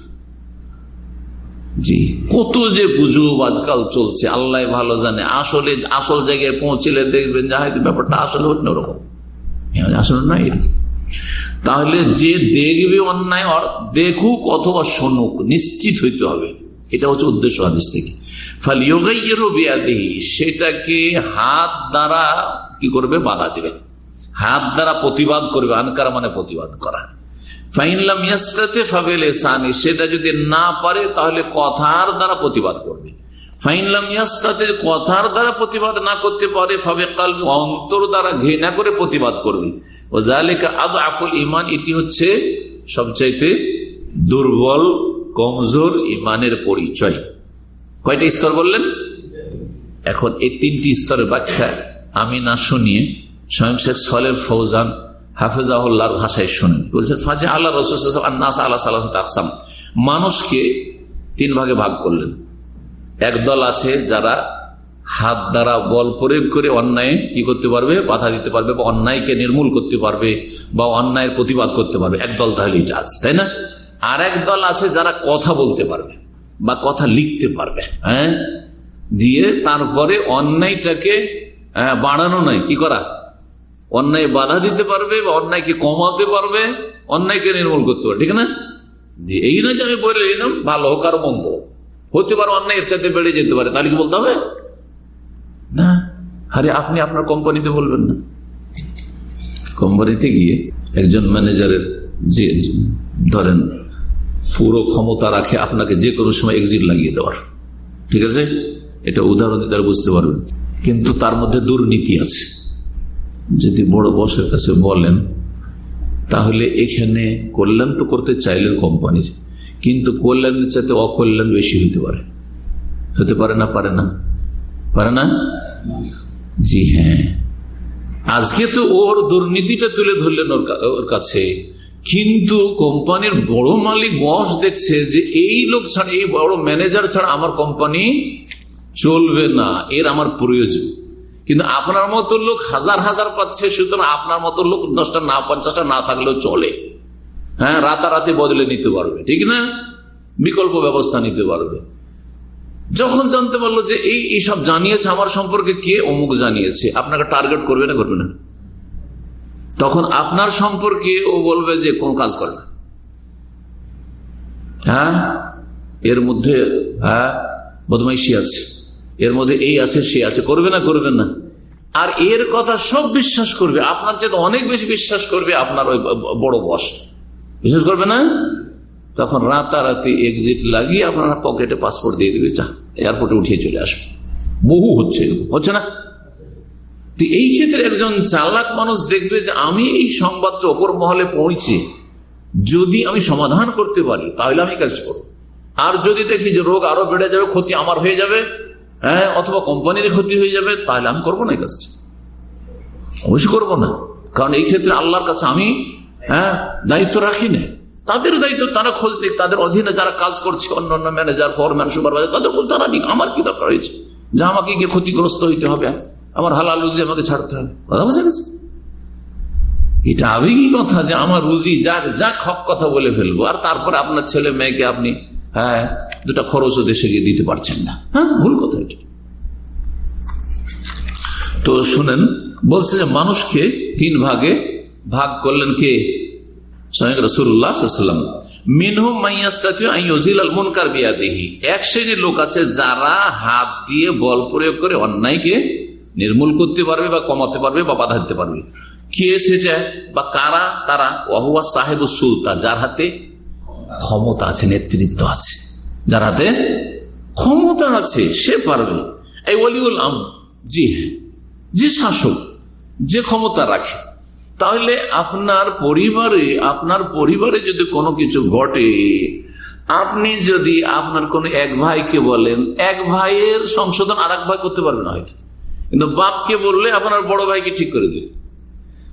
কত যে গুজব আজকাল চলছে, আল্লাহ ভালো জানে। আসলে, আসল জায়গায় পৌঁছলে দেখবেন যা হয়তো ব্যাপারটা আসলে অন্যরকম আসলে নাই। তাহলে যে দেখবে অন্যায় দেখুক অথবা শোনুক, নিশ্চিত হইতে হবে। এটা হচ্ছে উদ্দেশ্য আদেশ থেকে। সেটাকে হাত দ্বারা কি করবে? বাধা দেবে। হাত দ্বারা প্রতিবাদ করবে। আনকার মানে প্রতিবাদ করা। সেটা যদি না পারে, তাহলে কথার দ্বারা প্রতিবাদ করবে। ফাইনলাম কথার দ্বারা প্রতিবাদ না করতে পারে কাল অন্তর দ্বারা ঘৃণা করে প্রতিবাদ করবে। ও ইমান, এটি হচ্ছে সবচাইতে দুর্বল, কমজোর ইমানের পরিচয়। কয়টা স্তর বললেন? এখন এই তিনটি স্তরের ব্যাখ্যা আমি না শুনিয়ে স্বয়ং শেখ সলের ফৌজান হাফেজাহুল্লাহর ভাষায় শুনেন। বলছেন ফাজা আল্লাহ রসুল নাস আল্লাহ সাল্লাহ আকসাম। মানুষকে তিন ভাগে ভাগ করলেন। একদল আছে যারা হাত দ্বারা বল প্রয়োগ করে অন্যায় কি করতে পারবে, বাধা দিতে পারবে, বা অন্যায়কে নির্মূল করতে পারবে, বা অন্যায়ের প্রতিবাদ করতে পারবে। একদল তাহলে এটা আছে, তাই না? আর এক দল আছে যারা কথা বলতে পারবে, বা কথা লিখতে পারবে হ্যাঁ? দিয়ে তারপরে অন্যায়টাকে বাড়ানো নাই। কি করা? অন্যায় বাধা দিতে পারবে বা অন্যায়কে কমাতে পারবে, অন্যায়কে নির্মূল করতে পারবে, ঠিক না? জি, এই না যে আমি বলে নিলাম ভালো হোক আর মন্দ। হতে পারে অন্যায়ের চাইতে বেড়ে যেতে পারে, তাহলে কি বলতে হবে? না, আরে আপনি আপনার কোম্পানিতে বলবেন না। কোম্পানিতে গিয়ে একজন ম্যানেজারের যে, ধরেন, পুরো ক্ষমতা রাখে আপনাকে যে কোনো সময় এক্সিট লাগিয়ে দেওয়ার, ঠিক আছে? এটা উদাহরণ দিতে আর বুঝতে পারবেন। কিন্তু তার মধ্যে দুর্নীতি আছে। যদি বড় বসের কাছে বলেন, তাহলে এখানে কল্যাণ তো করতে চাইলেন কোম্পানির, কিন্তু কল্যাণের চাইতে অকল্যাণ বেশি হইতে পারে। হতে পারে না পারে না। পারে না? জি হ্যাঁ। আজকে তো ওর দুর্নীতিটা তুলে ধরলেন ওর কাছে। কিন্তু কোম্পানির বড় মালিক, বস দেখছে যে এই লোক ছাড়া, এই বড় ম্যানেজার ছাড়া আমার কোম্পানি চলবে না। এর আমার প্রয়োজন। কিন্তু আপনার মতো লোক হাজার হাজার পাচ্ছে, সুতরাং আপনার মতো লোক দশটা না, পঞ্চাশটা না থাকলেও চলে। হ্যাঁ রাতারাতি বদলে নিতে পারবে, ঠিক না? বিকল্প ব্যবস্থা নিতে পারবে। যখন জানতে পারল যে এই এইসব জানিয়েছে, আমার সম্পর্কে কে অমুক জানিয়েছে? আপনাকে টার্গেট করবে না করবে না। তখন আপনার সম্পর্কে ও বলবে যে কোন কাজ করে না। হ্যাঁ এর মধ্যে হ্যাঁ বদমাইশি আছে। এর মধ্যে এই আছে, সে আছে, করবে না করবে না। আর এর কথা সব বিশ্বাস করবে। আপনার চেয়ে অনেক বেশি বিশ্বাস করবে আপনার ওই বড় বস বিশ্বাস করবে না? তখন রাতারাতি এক্সিট লাগিয়ে আপনার পকেটে পাসপোর্ট দিয়ে দিবে, যা এয়ারপোর্টে উঠিয়ে চলে আসবে বহু হচ্ছে হচ্ছে না? এই ক্ষেত্রে একজন চালাক মানুষ দেখবে যে আমি এই সংবাদটা অপর মহলে পৌঁছে যদি আমি সমাধান করতে পারি, তাহলে আমি কাজটা করব। আর যদি দেখি যে রোগ আরও বেড়ে যাবে, ক্ষতি আমার হয়ে যাবে হ্যাঁ অথবা কোম্পানির ক্ষতি হয়ে যাবে, তাহলে আমি করব না এই কাজটা। অবশ্যই করব না। কারণ এই ক্ষেত্রে আল্লাহর কাছে আমি হ্যাঁ দায়িত্ব রাখি না তাদের দায়িত্ব তারা খোঁজ নিক তাদের অধীনে যারা কাজ করছে অন্য অন্য ম্যানেজার ফরম্যান সুপারভাইজার তাদের বলতে তারা নিক। আমার কি দরকার হয়েছে? যা আমাকে গিয়ে ক্ষতিগ্রস্ত হইতে হবে। আমার হালাল রুজি আমাকে ছাড়তে হবে। কথা বোঝা গেছে? এটা আবেগী কথা যে আমার রুজি যাক যাক হক কথা বলে ফেলব, আর তারপরে আপনার ছেলে, মেয়েকে আপনি হ্যাঁ দুটা খরচও দেশে গিয়ে দিতে পারছেন না। হ্যাঁ ভুল কথা এটা। তো শুনেন, বলছে যে মানুষকে তিন ভাগে ভাগ করলেন কে? রসুল্লাহাম মিনহু এক শ্রেণির লোক আছে যারা হাত দিয়ে বল প্রয়োগ করে অন্যায়কে নির্মূল করতে পারবে বা কমাতে পারবে বা বাধা দিতে পারবে। কে বা কারা? তারা সাহেব যার হাতে ক্ষমতা আছে, নেতৃত্ব আছে। যার হাতে ক্ষমতা আছে, সে পারবে। এই ওলিউল আম জি হ্যাঁ যে শাসক, যে ক্ষমতা রাখে, তাহলে আপনার পরিবারে আপনার পরিবারে যদি কোনো কিছু ঘটে, আপনি যদি আপনার কোন এক ভাইকে বলেন, এক ভাইয়ের সংশোধন আর ভাই করতে পারবে না হয়তো। কিন্তু বাপকে বললে আপনার বড় ভাইকে ঠিক করে দিবে।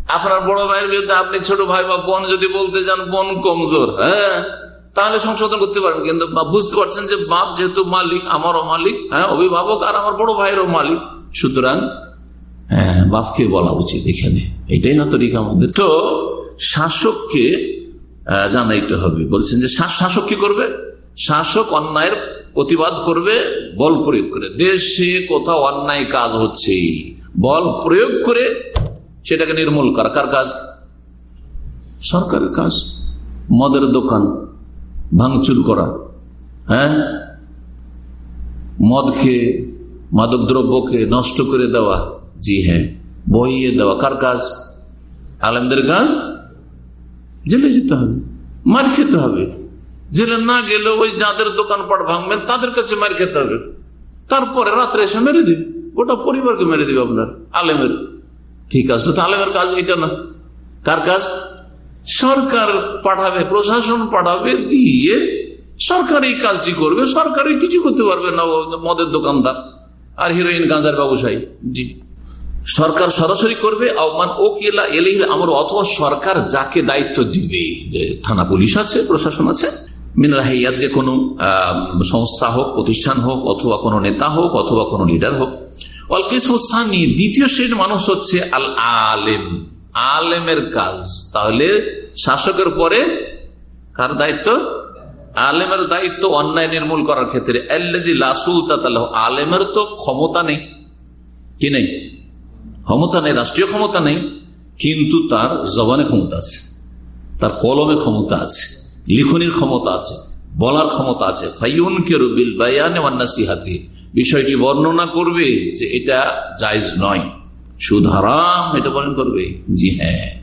আপনার বড় ভাইয়ের বিরুদ্ধে আপনি ছোট ভাই বা বোন যদি বলতে চান বোন কমজোর হ্যাঁ? তাহলে সংশোধন করতে পারবেন। কিন্তু বুঝতে পারছেন যে বাপ যেহেতু মালিক, আমারও মালিক হ্যাঁ? অভিভাবক আর আমার বড় ভাইয়েরও মালিক। সুতরাং হ্যাঁ বাপকে বলা উচিত এখানে। এটাই না তরিকা আমাদের। তো শাসককে জানাইতে হবে। বলছেন যে শাসক কি করবে? শাসক অন্যায়ের প্রতিবাদ করবে, বল প্রয়োগ করে। দেশে কোথাও অন্যায় কাজ হচ্ছে বল প্রয়োগ করে সেটাকে নির্মূল করা। কার কাজ? সরকারের কাজ। মদের দোকান ভাঙচুর করা। হ্যাঁ? মদ খেয়ে মাদক দ্রব্যকে নষ্ট করে দেওয়া। জি হ্যাঁ বইয়ে দেওয়া। কার কাজ? আলমদের কাজ? জেলে যেতে হবে। মার খেতে হবে। জেলে না গেলে ওই যাদের দোকানপাট ভাঙবে, তাদের কাছে মার খেতে হবে। তারপরে রাত্রে এসে মেরে দিবে। গোটা পরিবারকে মেরে দিবে আপনার, আলেমের। ঠিক আছে, তো আলেমের কাজ এটা না। কার কাজ? সরকার পাঠাবে, প্রশাসন পাঠাবে, দিয়ে সরকার এই কাজটি করবে সরকারই কিছু করতে পারবে না মদের দোকানদার আর হিরোইন গাঁজার ব্যবসায়ী। জি। সরকার সরাসরি করবে, আহ্বান ও কেলা এলেহিল আমার অথবা সরকার যাকে দায়িত্ব দিবে থানা পুলিশ আছে, প্রশাসন আছে মিনার যে কোনো সংস্থা হোক, প্রতিষ্ঠান হোক, অথবা কোনো নেতা হোক, অথবা কোনো লিডার হোক অল কিসমানি দ্বিতীয় শ্রেণির মানুষ হচ্ছে আল আলেম আলেমের কাজ। তাহলে শাসকের পরে কার দায়িত্ব? আলেমের দায়িত্ব অন্যায় নির্মূল করার ক্ষেত্রে। আলেমের তো ক্ষমতা নেই। কি নেই? ক্ষমতা নেই, রাষ্ট্রীয় ক্ষমতা নেই, কিন্তু তার জবানে ক্ষমতা আছে। তার কলমে ক্ষমতা আছে। লিখনির ক্ষমতা আছে, বলার ক্ষমতা আছে। ফাইউন কেরুবিল বায়ানে বিষয়টি বর্ণনা করবে যে এটা জায়জ নয়। সুদ হারাম, এটা বর্ণন করবে? জি হ্যাঁ।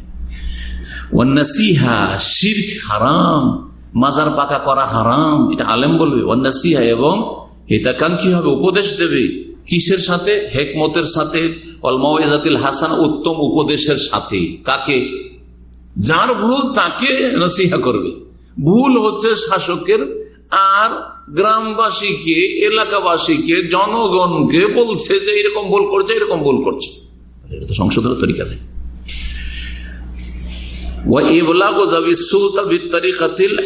ওয়ান্নাসিহা শির্ক হারাম, মাজার পাকা করা হারাম, এটা আলেম বলবে। ওয়ান্নাসিহা এবং হিতাকাঙ্ক্ষী হবে, উপদেশ দেবে। কিসের সাথে? হেকমতের সাথে। অলমাওয়াতিল হাসান উত্তম উপদেশের সাথে। কাকে? যার ভুল তাকে নসিহা করবে। ভুল হচ্ছে শাসকের আর গ্রামবাসীকে, এলাকাবাসীকে, জনগণকে বলছে যে এরকম ভুল করছে, এরকম ভুল করছে। এটা তো সংশোধনের তরিকা নেই।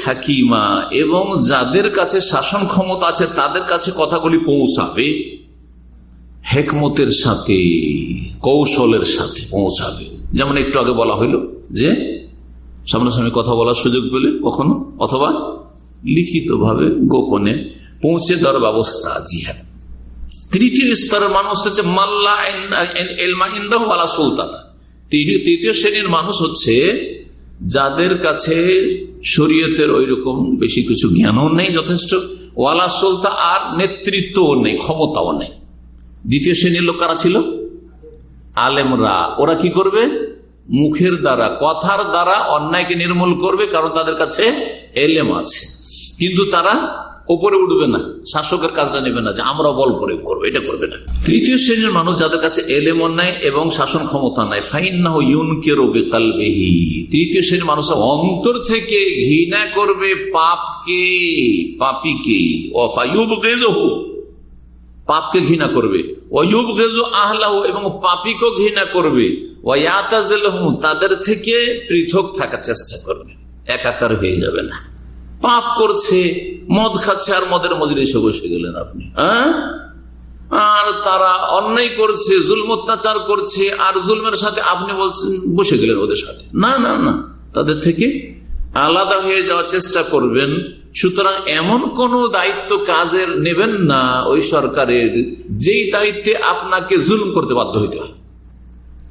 হাকিমা, এবং যাদের কাছে শাসন ক্ষমতা আছে, তাদের কাছে কথাগুলি পৌঁছাবে, হেকমতের সাথে, কৌশলের সাথে পৌঁছাবে। যেমন একটু আগে বলা হইল যে সামনাসামনি কথা বলার সুযোগ পেলে কখনো, অথবা লিখিত ভাবে গোপনে পৌঁছে দেওয়ার ব্যবস্থা জি হ্যাঁ। তৃতীয় স্তরের মানুষ হচ্ছে মাল্লা সুলতাতা তৃতীয় শ্রেণির মানুষ হচ্ছে যাদের কাছে শরীয়তের ওই রকম বেশি কিছু জ্ঞানও নেই যথেষ্ট, ওয়ালা সুলতা আর নেতৃত্বও নেই, ক্ষমতাও নেই। দ্বিতীয় শ্রেণির লোক কারা ছিল? আলেমরা। ওরা কি করবে? মুখের দ্বারা, কথার দ্বারা অন্যায়কে নির্মূল করবে, কারণ তাদের কাছে এলেম আছে। কিন্তু তারা ওপরে উঠবে না, শাসকের কাজটা নেবে না, যে আমরা বল প্রয়োগ করব, এটা করবে না। তৃতীয় শ্রেণির মানুষ যাদের কাছে এলেম অন্যায় এবং শাসন ক্ষমতা নাই ফাইন না ইউনকে রোবে কালবেহি তৃতীয় শ্রেণির মানুষ অন্তর থেকে ঘৃণা করবে পাপকে, পাপিকে। অফায়ুব গেজহু পাপকে ঘৃণা করবে। অয়ুব গেজু আহলাহ এবং পাপিকেও ঘৃণা করবে। তাদের থেকে পৃথক থাকার চেষ্টা করবে। একাকার হয়ে যাবে না। পাপ করছে, মদ খাচ্ছে, আর মদের মজুরি এসে বসে গেলেন আপনি হ্যাঁ? আর তারা অন্যায় করছে, জুলম অত্যাচার করছে, আর জুলমের সাথে আপনি বলছেন, বসে গেলেন ওদের সাথে। না না না, তাদের থেকে আলাদা হয়ে যাওয়ার চেষ্টা করবেন। সুতরাং এমন কোন দায়িত্ব কাজের নেবেন না, ওই সরকারের, যেই দায়িত্বে আপনাকে জুলম করতে বাধ্য হইতে হয়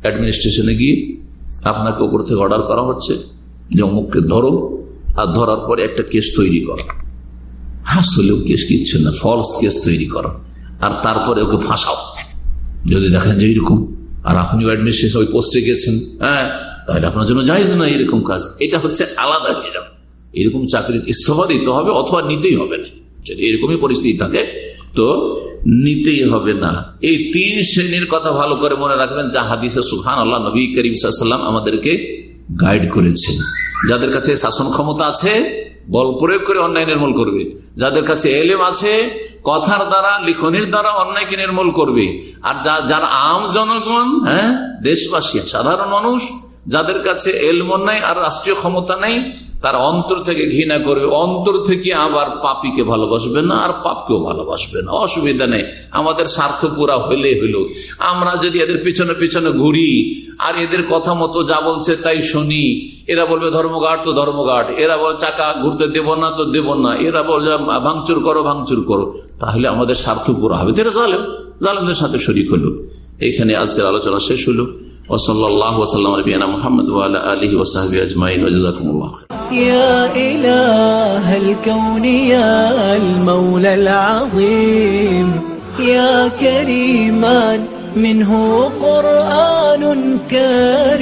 অ্যাডমিনিস্ট্রেশনে গিয়ে আপনাকে উপর থেকে অর্ডার করা হচ্ছে যে অমুককে ধরো, আর ধরার পরে একটা কেস তৈরি করো। আসলেও কেস কিচ্ছু না ফলস কেস তৈরি করো, আর তারপরে ওকে ফাঁসাও। যদি দেখেন যে এইরকম আর আপনি অ্যাডমিনিস্ট্রেশন, ওই পোস্টে গেছেন হ্যাঁ তাহলে আপনার জন্য যাইজ না এরকম কাজ। এটা হচ্ছে আলাদা হিরাম এরকম চাকরি ইস্তফা দিতে হবে অথবা নিতেই হবে না। যদি এরকমই পরিস্থিতি থাকে, তো নিতেই হবে না। এই তিন শ্রেণির কথা ভালো করে মনে রাখবেন যা হাদিসে সুহান আল্লাহ নবী করিম সাল্লাম আমাদেরকে গাইড করেছেন। যাদের কাছে শাসন ক্ষমতা আছে, বল প্রয়োগ করে অন্যায় নির্মূল করবে। যাদের কাছে এলেম আছে, কথার দ্বারা, লিখনির দ্বারা অন্যায়কে নির্মূল করবে। আর যারা আম জনগণ হ্যাঁ দেশবাসী, সাধারণ মানুষ, যাদের কাছে এলম নাই আর রাষ্ট্রীয় ক্ষমতা নেই তার অন্তর থেকে ঘৃণা করবে, অন্তর থেকে আবার পাপিকে ভালোবাসবে না, আর পাপকেও ভালোবাসবে না। অসুবিধা নেই, আমাদের স্বার্থ পুরা হইলে হইল আমরা যদি এদের পিছনে পিছনে ঘুরি, আর এদের কথা মতো যা বলছে তাই শুনি, এরা বলবে, ধর্মঘাট তো ধর্মঘাট। এরা বলে, চাকা ঘুরতে দেব না তো দেব না। এরা বলবে ভাঙচুর করো ভাঙচুর করো। তাহলে আমাদের স্বার্থ পুরা হবে। তো এটা জালেম, জালেমদের সাথে শরিক হলো। এখানে আজকের আলোচনা শেষ হলো। وصلى الله وسلم على نبينا محمد وعلى آله وصحبه أجمعين وجزاكم الله خير. يا إله الكون يا المولى العظيم يا كريما منه قرآن كريم.